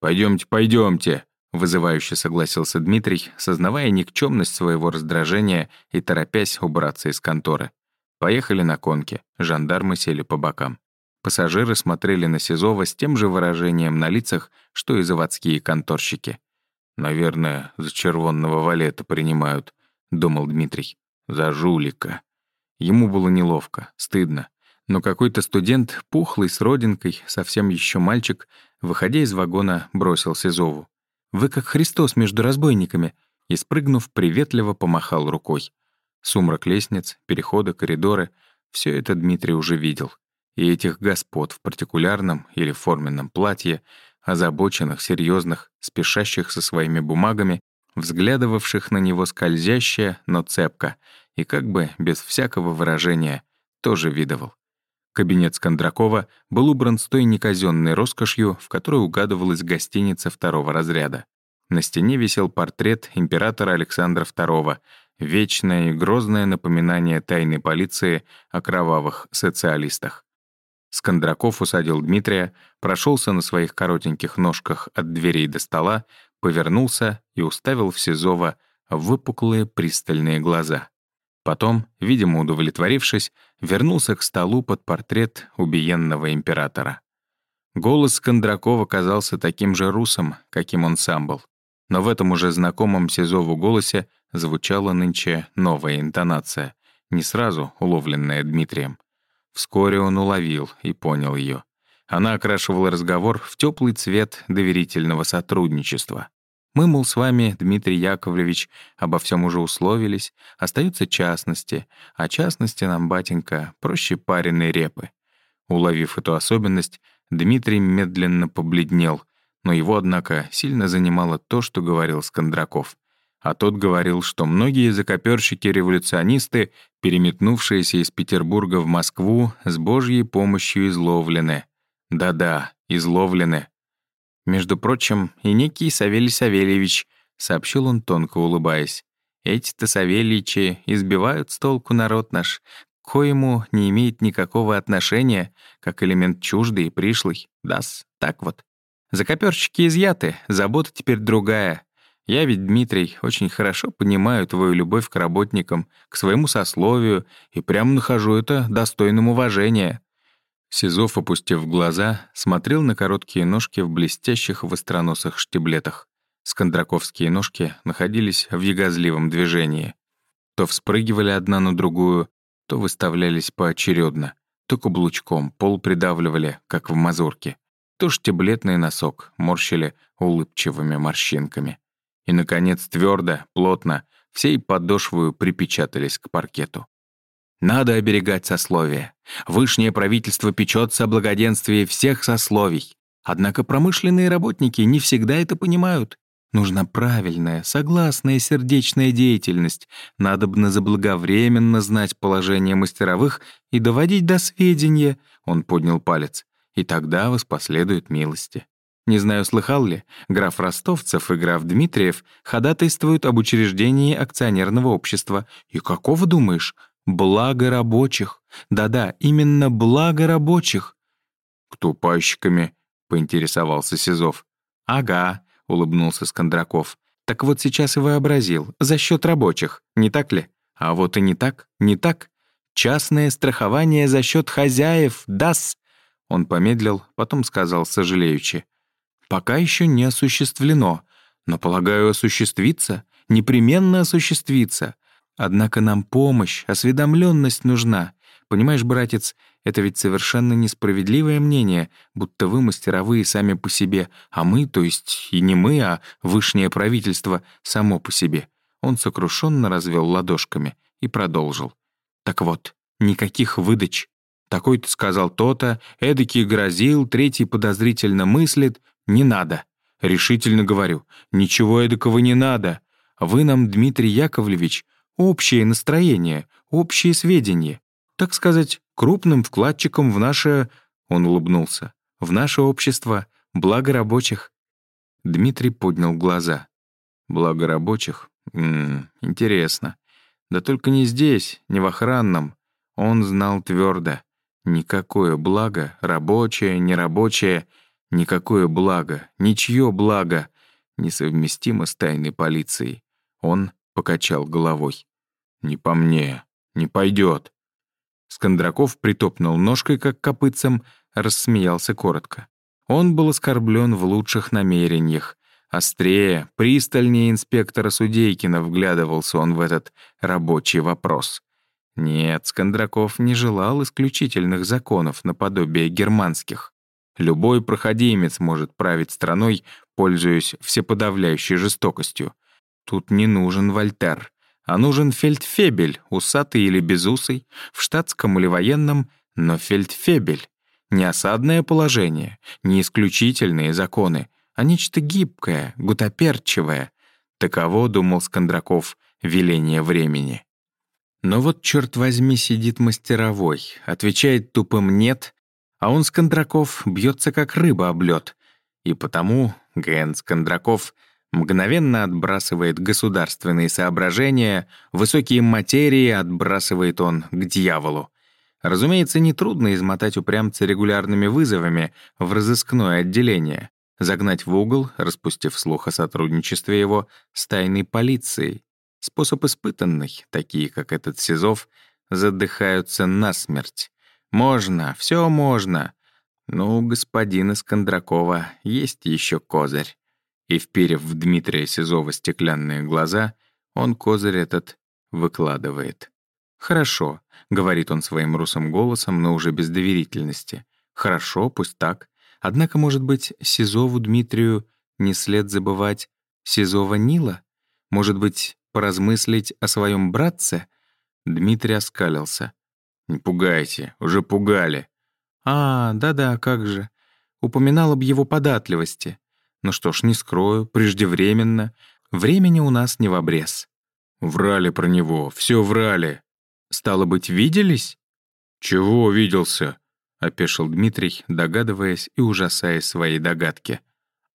Пойдемте, пойдемте, вызывающе согласился Дмитрий, сознавая никчемность своего раздражения и торопясь убраться из конторы. Поехали на конке, жандармы сели по бокам. Пассажиры смотрели на Сизова с тем же выражением на лицах, что и заводские конторщики. «Наверное, за червонного валета принимают», — думал Дмитрий. «За жулика». Ему было неловко, стыдно. Но какой-то студент, пухлый, с родинкой, совсем еще мальчик, выходя из вагона, бросил Сизову. «Вы как Христос между разбойниками», и, спрыгнув, приветливо помахал рукой. Сумрак лестниц, переходы, коридоры — все это Дмитрий уже видел и этих господ в партикулярном или форменном платье, озабоченных, серьезных, спешащих со своими бумагами, взглядывавших на него скользяще, но цепко, и как бы без всякого выражения, тоже видывал. Кабинет Скандракова был убран с той неказенной роскошью, в которой угадывалась гостиница второго разряда. На стене висел портрет императора Александра II, вечное и грозное напоминание тайной полиции о кровавых социалистах. Скандраков усадил Дмитрия, прошелся на своих коротеньких ножках от дверей до стола, повернулся и уставил в Сизова выпуклые пристальные глаза. Потом, видимо удовлетворившись, вернулся к столу под портрет убиенного императора. Голос Скандракова казался таким же русом, каким он сам был. Но в этом уже знакомом Сизову голосе звучала нынче новая интонация, не сразу уловленная Дмитрием. Вскоре он уловил и понял ее. Она окрашивала разговор в теплый цвет доверительного сотрудничества. Мы, мол, с вами, Дмитрий Яковлевич, обо всем уже условились, остаются частности, а частности нам, батенька, проще пареной репы. Уловив эту особенность, Дмитрий медленно побледнел, но его, однако, сильно занимало то, что говорил Скандраков а тот говорил, что многие закоперщики-революционисты, переметнувшиеся из Петербурга в Москву, с Божьей помощью изловлены. Да-да, изловлены. Между прочим, и некий Савелий Савельевич, сообщил он, тонко улыбаясь. Эти-то Савельичи избивают с толку народ наш, к коему не имеет никакого отношения, как элемент чуждый и пришлый. Дас, так вот. Закоперщики изъяты, забота теперь другая. Я ведь, Дмитрий, очень хорошо понимаю твою любовь к работникам, к своему сословию, и прямо нахожу это достойным уважения». Сизов, опустив глаза, смотрел на короткие ножки в блестящих востроносых штиблетах. Скандраковские ножки находились в ягозливом движении. То вспрыгивали одна на другую, то выставлялись поочередно, то каблучком пол придавливали, как в мазурке, то штиблетный носок морщили улыбчивыми морщинками и, наконец, твердо, плотно, всей подошвою припечатались к паркету. Надо оберегать сословие. Вышнее правительство печется о благоденствии всех сословий. Однако промышленные работники не всегда это понимают. Нужна правильная, согласная сердечная деятельность. Надобно заблаговременно знать положение мастеровых и доводить до сведения, он поднял палец, и тогда вас последуют милости. Не знаю, слыхал ли, граф Ростовцев и граф Дмитриев ходатайствуют об учреждении акционерного общества. И какого думаешь? Благо рабочих. Да-да, именно благо рабочих. Кто пайщиками? — поинтересовался Сизов. «Ага», — улыбнулся Скандраков. «Так вот сейчас и вообразил. За счет рабочих, не так ли? А вот и не так, не так. Частное страхование за счет хозяев, дас!» Он помедлил, потом сказал сожалеючи. «Пока еще не осуществлено, но, полагаю, осуществится, непременно осуществится. Однако нам помощь, осведомленность нужна. Понимаешь, братец, это ведь совершенно несправедливое мнение, будто вы мастеровые сами по себе, а мы, то есть и не мы, а вышнее правительство само по себе. Он сокрушенно развел ладошками и продолжил. Так вот, никаких выдач. Такой-то сказал то-то, эдакий грозил, третий подозрительно мыслит. Не надо. Решительно говорю, ничего эдакого не надо. Вы нам, Дмитрий Яковлевич, общее настроение, общие сведения так сказать, крупным вкладчиком в наше...» Он улыбнулся. «В наше общество. Благо рабочих». Дмитрий поднял глаза. «Благо рабочих? М -м, интересно. Да только не здесь, не в охранном. Он знал твердо. Никакое благо, рабочее, нерабочее, никакое благо, ничье благо, несовместимо с тайной полицией. Он покачал головой. «Не по мне, не пойдет. Скандраков притопнул ножкой, как копытцем, рассмеялся коротко. Он был оскорблен в лучших намерениях. Острее, пристальнее инспектора Судейкина вглядывался он в этот рабочий вопрос. Нет, Скандраков не желал исключительных законов наподобие германских. Любой проходимец может править страной, пользуясь всеподавляющей жестокостью. Тут не нужен Вольтер а нужен фельдфебель, усатый или безусый, в штатском или военном, но фельдфебель. Не осадное положение, не исключительные законы, а нечто гибкое, гутоперчивое. Таково, думал Скандраков, веление времени. Но вот, черт возьми, сидит мастеровой, отвечает тупым «нет», а он, Скандраков, бьется как рыба об лед. И потому Ген Скандраков мгновенно отбрасывает государственные соображения, высокие материи отбрасывает он к дьяволу. Разумеется, нетрудно измотать упрямца регулярными вызовами в разыскное отделение, загнать в угол, распустив слух о сотрудничестве его с тайной полицией. Способ испытанный, такие как этот Сизов, задыхаются насмерть. Можно, все можно. Но у господина Скандракова есть еще козырь и, вперев в Дмитрия Сизова стеклянные глаза, он козырь этот выкладывает. «Хорошо», — говорит он своим русым голосом, но уже без доверительности. «Хорошо, пусть так. Однако, может быть, Сизову Дмитрию не след забывать Сизова Нила? Может быть, поразмыслить о своем братце?» Дмитрий оскалился. «Не пугайте, уже пугали». «А, да-да, как же. Упоминал об его податливости. Ну что ж, не скрою, преждевременно. Времени у нас не в обрез. Врали про него, все врали. Стало быть, виделись? Чего виделся? Опешил Дмитрий, догадываясь и ужасаясь своей догадки.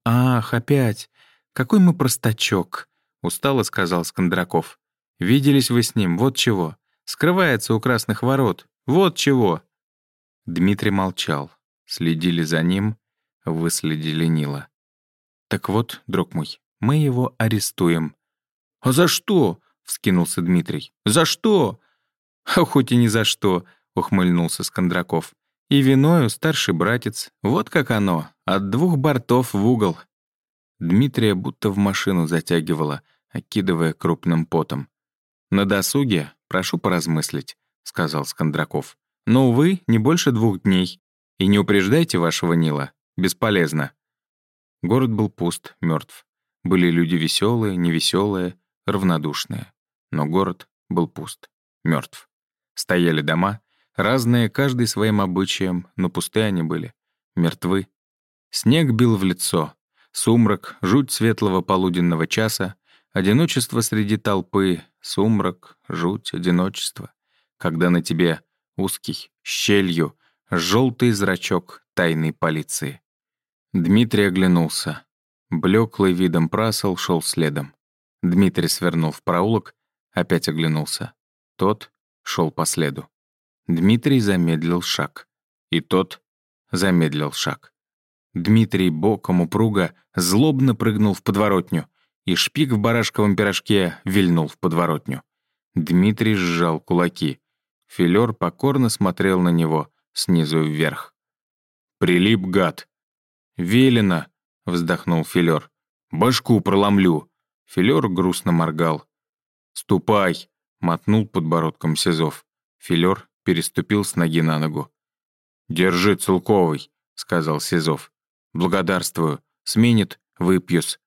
«Ах, опять! Какой мы простачок!» — устало сказал Скандраков. «Виделись вы с ним, вот чего. Скрывается у красных ворот, вот чего!» Дмитрий молчал. Следили за ним, выследили Нила. «Так вот, друг мой, мы его арестуем». «А за что?» — вскинулся Дмитрий. «За что?» «А хоть и не за что», — ухмыльнулся Скандраков. «И виною старший братец. Вот как оно. От двух бортов в угол». Дмитрия будто в машину затягивала, окидывая крупным потом. «На досуге прошу поразмыслить», — сказал Скандраков. «Но, увы, не больше двух дней. И не упреждайте вашего Нила. Бесполезно». Город был пуст, мертв. Были люди веселые, невеселые, равнодушные. Но город был пуст, мертв. Стояли дома, разные каждый своим обычаем, но пустые они были, мертвы. Снег бил в лицо. Сумрак, жуть светлого полуденного часа, одиночество среди толпы, сумрак, жуть, одиночество. Когда на тебе узкий, щелью, желтый зрачок тайной полиции. Дмитрий оглянулся. Блеклый видом прасол шел следом. Дмитрий свернул в проулок, опять оглянулся. Тот шел по следу. Дмитрий замедлил шаг. И тот замедлил шаг. Дмитрий боком упруга злобно прыгнул в подворотню, и шпик в барашковом пирожке вильнул в подворотню. Дмитрий сжал кулаки. Филер покорно смотрел на него снизу вверх. «Прилип, гад!» «Велено!» — вздохнул Филер. «Башку проломлю!» Филер грустно моргал. «Ступай!» — мотнул подбородком Сизов. Филер переступил с ноги на ногу. «Держи, Целковый!» — сказал Сизов. «Благодарствую. Сменит, выпьюс».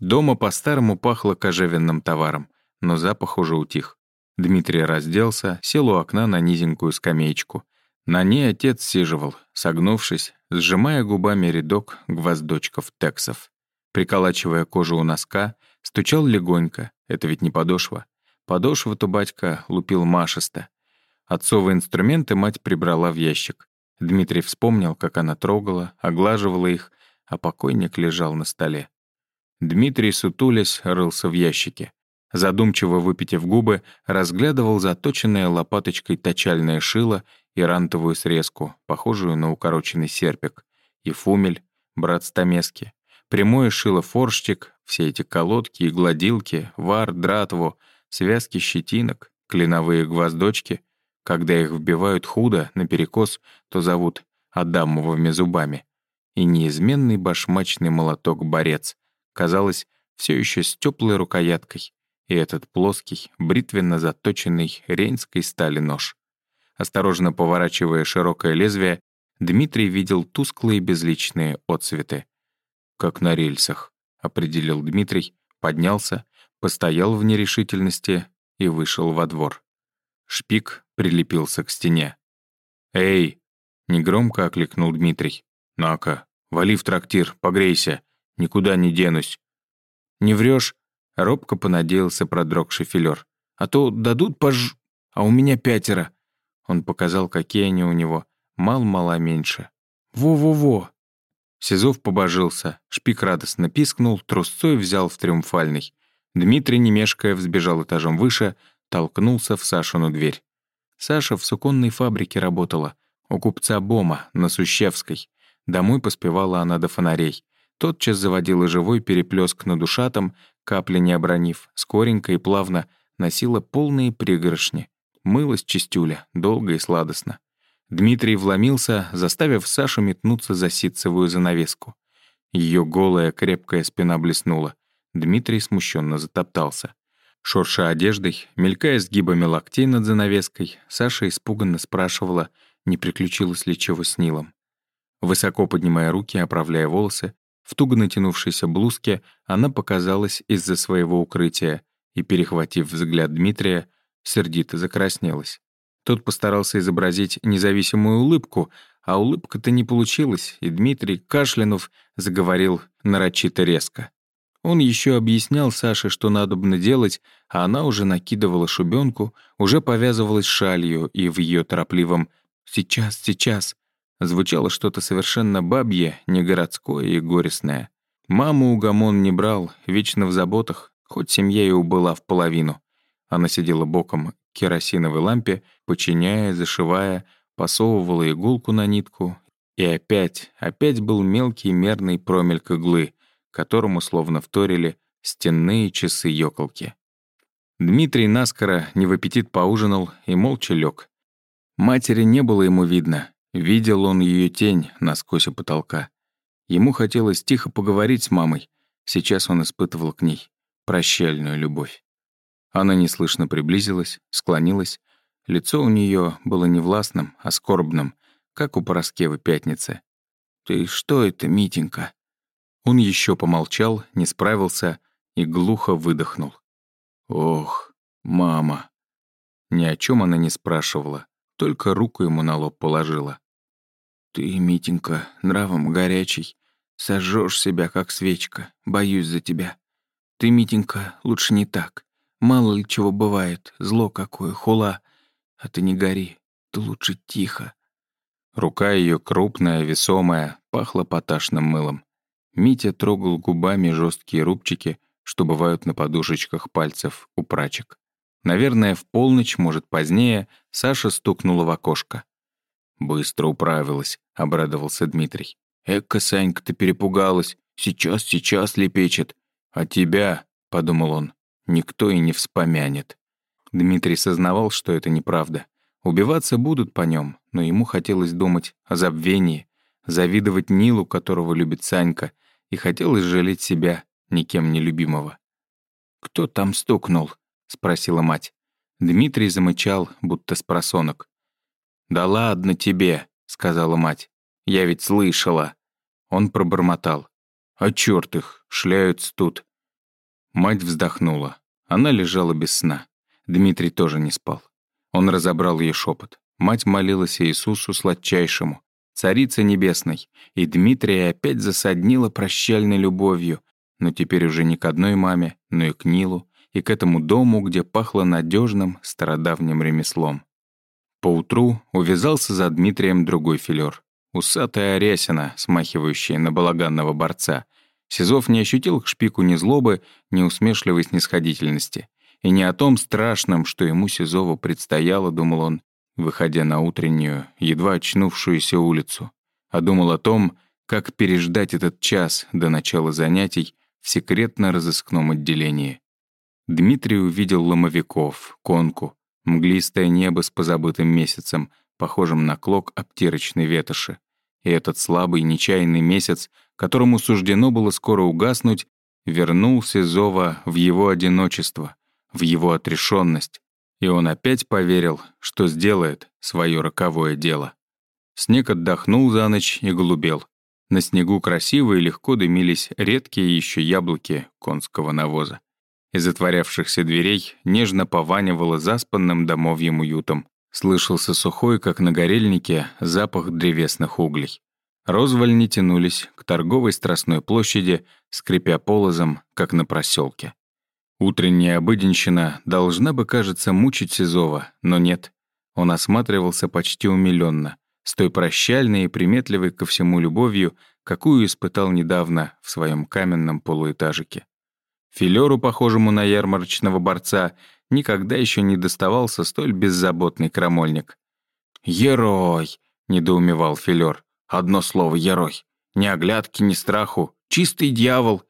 Дома по-старому пахло кожевенным товаром, но запах уже утих. Дмитрий разделся, сел у окна на низенькую скамеечку. На ней отец сиживал, согнувшись, сжимая губами рядок гвоздочков тексов. Приколачивая кожу у носка, стучал легонько, это ведь не подошва. Подошву-то батька лупил машисто. Отцовые инструменты мать прибрала в ящик. Дмитрий вспомнил, как она трогала, оглаживала их, а покойник лежал на столе. Дмитрий, сутулясь, рылся в ящике. Задумчиво выпитив губы, разглядывал заточенное лопаточкой точальное шило и рантовую срезку, похожую на укороченный серпик, и фумель, брат стамески. Прямое шило форштик, все эти колодки и гладилки, вар, дратву, связки щетинок, клиновые гвоздочки. Когда их вбивают худо, наперекос, то зовут адамовыми зубами. И неизменный башмачный молоток-борец. Казалось, все еще с теплой рукояткой, и этот плоский, бритвенно заточенный рейнской стали нож. Осторожно поворачивая широкое лезвие, Дмитрий видел тусклые безличные отцветы. «Как на рельсах», — определил Дмитрий, поднялся, постоял в нерешительности и вышел во двор. Шпик прилепился к стене. «Эй!» — негромко окликнул Дмитрий. «На-ка, вали в трактир, погрейся, никуда не денусь». «Не врешь? Робко понадеялся продрогший филер. «А то дадут пож... А у меня пятеро». Он показал, какие они у него. Мал-мала меньше. «Во-во-во!» Сизов побожился. Шпик радостно пискнул, трусцой взял в триумфальный. Дмитрий, не мешкая, взбежал этажом выше, толкнулся в Сашину дверь. Саша в суконной фабрике работала. У купца Бома, на Сущевской. Домой поспевала она до фонарей. Тотчас заводила живой переплеск над ушатом, Капля не обронив, скоренько и плавно носила полные пригоршни. Мылась чистюля, долго и сладостно. Дмитрий вломился, заставив Сашу метнуться за ситцевую занавеску. Ее голая крепкая спина блеснула. Дмитрий смущенно затоптался. Шурша одеждой, мелькая сгибами локтей над занавеской, Саша испуганно спрашивала, не приключилось ли чего с Нилом. Высоко поднимая руки, оправляя волосы, в туго натянувшейся блузке она показалась из-за своего укрытия и, перехватив взгляд Дмитрия, сердито закраснелась. Тот постарался изобразить независимую улыбку, а улыбка-то не получилась, и Дмитрий, кашлянув, заговорил нарочито резко. Он еще объяснял Саше, что надобно делать, а она уже накидывала шубенку, уже повязывалась шалью, и в ее торопливом «сейчас, сейчас» Звучало что-то совершенно бабье, не городское и горестное. Маму угомон не брал, вечно в заботах, хоть семья и убыла в половину. Она сидела боком к керосиновой лампе, починяя, зашивая, посовывала иголку на нитку. И опять, опять был мелкий мерный промельк иглы, которому словно вторили стенные часы ёколки. Дмитрий наскоро не в аппетит поужинал и молча лег. Матери не было ему видно, Видел он ее тень насквозь у потолка. Ему хотелось тихо поговорить с мамой. Сейчас он испытывал к ней прощальную любовь. Она неслышно приблизилась, склонилась. Лицо у нее было не властным, а скорбным, как у Пороскевы Пятницы. «Ты что это, Митенька?» Он еще помолчал, не справился и глухо выдохнул. «Ох, мама!» Ни о чем она не спрашивала, только руку ему на лоб положила. «Ты, Митенька, нравом горячий, сожжешь себя, как свечка, боюсь за тебя. Ты, Митенька, лучше не так. Мало ли чего бывает, зло какое, хула. А ты не гори, ты лучше тихо». Рука ее крупная, весомая, пахла поташным мылом. Митя трогал губами жесткие рубчики, что бывают на подушечках пальцев у прачек. Наверное, в полночь, может, позднее, Саша стукнула в окошко. «Быстро управилась», — обрадовался Дмитрий. «Эка, Санька, ты перепугалась. Сейчас, сейчас лепечет. А тебя, — подумал он, — никто и не вспомянет». Дмитрий сознавал, что это неправда. Убиваться будут по нем, но ему хотелось думать о забвении, завидовать Нилу, которого любит Санька, и хотелось жалеть себя, никем не любимого. «Кто там стукнул?» — спросила мать. Дмитрий замычал, будто с просонок. «Да ладно тебе», — сказала мать. «Я ведь слышала». Он пробормотал. «А чёрт их, шляются тут». Мать вздохнула. Она лежала без сна. Дмитрий тоже не спал. Он разобрал ее шепот. Мать молилась Иисусу сладчайшему, Царица Небесной, и Дмитрия опять засаднила прощальной любовью, но теперь уже не к одной маме, но и к Нилу, и к этому дому, где пахло надежным стародавним ремеслом. Поутру увязался за Дмитрием другой филер. Усатая Арясина, смахивающая на балаганного борца. Сизов не ощутил к шпику ни злобы, ни усмешливой снисходительности. И не о том страшном, что ему Сизову предстояло, думал он, выходя на утреннюю, едва очнувшуюся улицу, а думал о том, как переждать этот час до начала занятий в секретно-розыскном отделении. Дмитрий увидел ломовиков, конку, мглистое небо с позабытым месяцем, похожим на клок обтирочной ветоши. И этот слабый, нечаянный месяц, которому суждено было скоро угаснуть, вернулся Зова в его одиночество, в его отрешенность, и он опять поверил, что сделает свое роковое дело. Снег отдохнул за ночь и голубел. На снегу красиво и легко дымились редкие еще яблоки конского навоза. Из отворявшихся дверей нежно пованивало заспанным домовьем уютом. Слышался сухой, как на горельнике, запах древесных углей. Розвальни тянулись к торговой страстной площади, скрипя полозом, как на проселке. Утренняя обыденщина должна бы, кажется, мучить Сизова, но нет. Он осматривался почти умилённо, с той прощальной и приметливой ко всему любовью, какую испытал недавно в своем каменном полуэтажике. Филеру, похожему на ярмарочного борца, никогда еще не доставался столь беззаботный крамольник. «Герой!» — недоумевал Филер. «Одно слово — герой. Ни оглядки, ни страху. Чистый дьявол.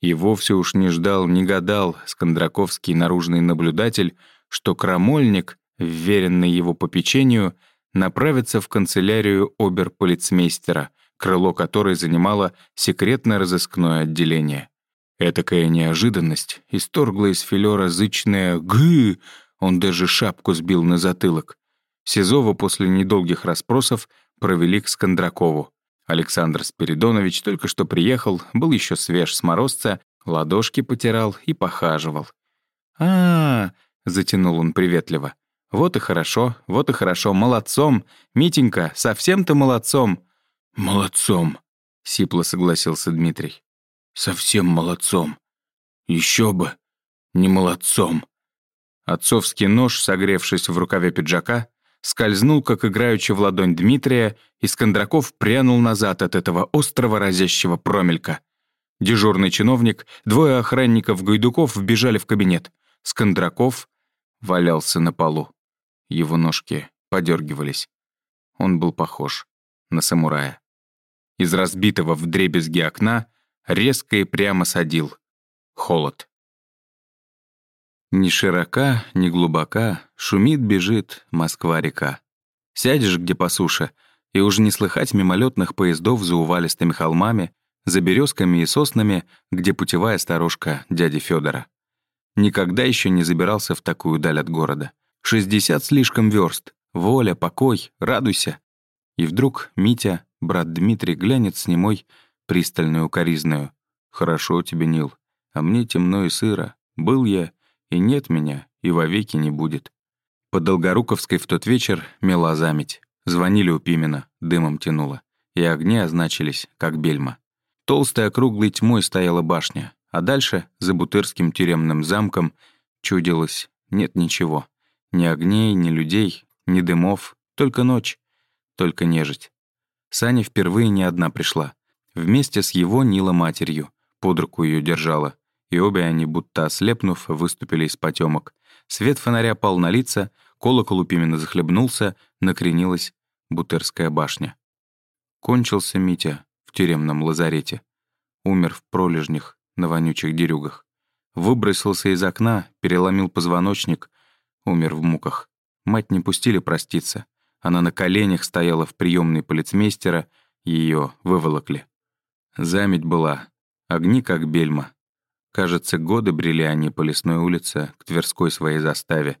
И вовсе уж не ждал, не гадал скандраковский наружный наблюдатель, что крамольник, вверенный его попечению, направится в канцелярию оберполицмейстера, крыло которой занимало секретно-розыскное отделение. Этакая неожиданность исторгла из филера зычное «гы», он даже шапку сбил на затылок. Сизова после недолгих расспросов провели к Скандракову. Александр Спиридонович только что приехал, был еще свеж с морозца, ладошки потирал и похаживал. а, -а, -а затянул он приветливо. «Вот и хорошо, вот и хорошо, молодцом! Митенька, совсем ты молодцом!» «Молодцом!» — сипло согласился Дмитрий. «Совсем молодцом! Еще бы! Не молодцом!» Отцовский нож, согревшись в рукаве пиджака, скользнул, как играючи в ладонь Дмитрия, и Скандраков прянул назад от этого острого разящего промелька. Дежурный чиновник, двое охранников-гайдуков вбежали в кабинет. Скандраков валялся на полу. Его ножки подергивались. Он был похож на самурая. Из разбитого в дребезги окна резко и прямо садил холод. Ни широка, ни глубока, шумит, бежит Москва-река. Сядешь где по суше, и уже не слыхать мимолетных поездов за увалистыми холмами, за березками и соснами, где путевая сторожка дяди Федора. Никогда еще не забирался в такую даль от города. 60 слишком верст. Воля, покой, радуйся. И вдруг Митя, брат Дмитрий, глянет с немой, пристальную укоризную. «Хорошо тебе, Нил, а мне темно и сыро. Был я и нет меня, и вовеки не будет. По Долгоруковской в тот вечер мела заметь. Звонили у Пимена, дымом тянуло. И огни означились, как бельма. Толстой округлой тьмой стояла башня, а дальше, за Бутырским тюремным замком, чудилось нет ничего. Ни огней, ни людей, ни дымов, только ночь, только нежить. Саня впервые не одна пришла. Вместе с его Нила матерью. Под руку ее держала. И обе они, будто ослепнув, выступили из потемок. Свет фонаря пал на лица, колокол у Пимена захлебнулся, накренилась Бутырская башня. Кончился Митя в тюремном лазарете. Умер в пролежнях на вонючих дерюгах. Выбросился из окна, переломил позвоночник, умер в муках. Мать не пустили проститься. Она на коленях стояла в приемной полицмейстера, ее выволокли. Заметь была, огни как бельма. Кажется, годы брели они по лесной улице к Тверской своей заставе.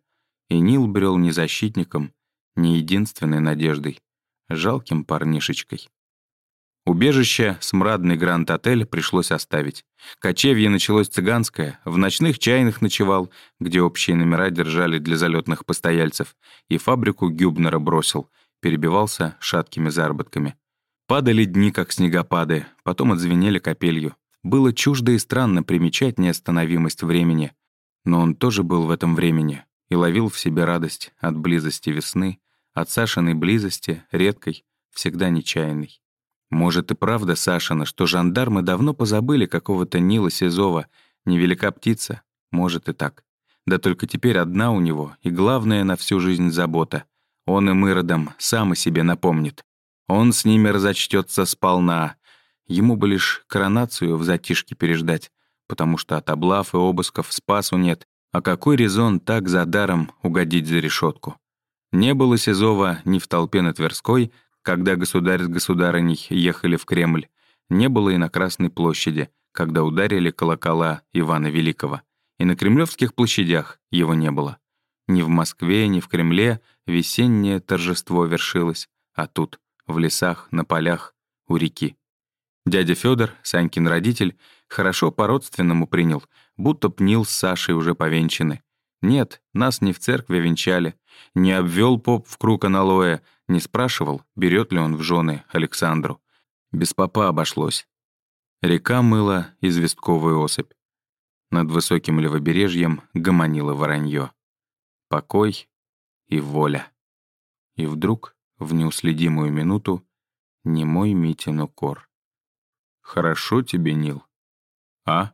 И Нил брел не защитником, не единственной надеждой, жалким парнишечкой. Убежище, смрадный Гранд-отель пришлось оставить. Кочевье началось цыганское, в ночных чайных ночевал, где общие номера держали для залетных постояльцев, и фабрику Гюбнера бросил, перебивался шаткими заработками. Падали дни, как снегопады, потом отзвенели капелью. Было чуждо и странно примечать неостановимость времени. Но он тоже был в этом времени и ловил в себе радость от близости весны, от Сашиной близости, редкой, всегда нечаянной. Может и правда, Сашина, что жандармы давно позабыли какого-то Нила Сизова, невелика птица, может и так. Да только теперь одна у него, и главная на всю жизнь забота. Он им иродом сам о себе напомнит. Он с ними разочтется сполна. Ему бы лишь коронацию в затишке переждать, потому что от облав и обысков спасу нет, а какой резон так за даром угодить за решетку? Не было Сизова ни в толпе на Тверской, когда государь с государыней ехали в Кремль, не было и на Красной площади, когда ударили колокола Ивана Великого. И на кремлевских площадях его не было. Ни в Москве, ни в Кремле весеннее торжество вершилось, а тут, в лесах, на полях, у реки. Дядя Федор, Санькин родитель, хорошо по-родственному принял, будто пнил с Сашей уже повенчаны. Нет, нас не в церкви венчали, не обвел поп в круг аналоя, не спрашивал, берет ли он в жены Александру. Без попа обошлось. Река мыла известковую осыпь. Над высоким левобережьем гомонило воронье. Покой и воля. И вдруг, в неуследимую минуту, не мой Митин укор. «Хорошо тебе, Нил?» «А?»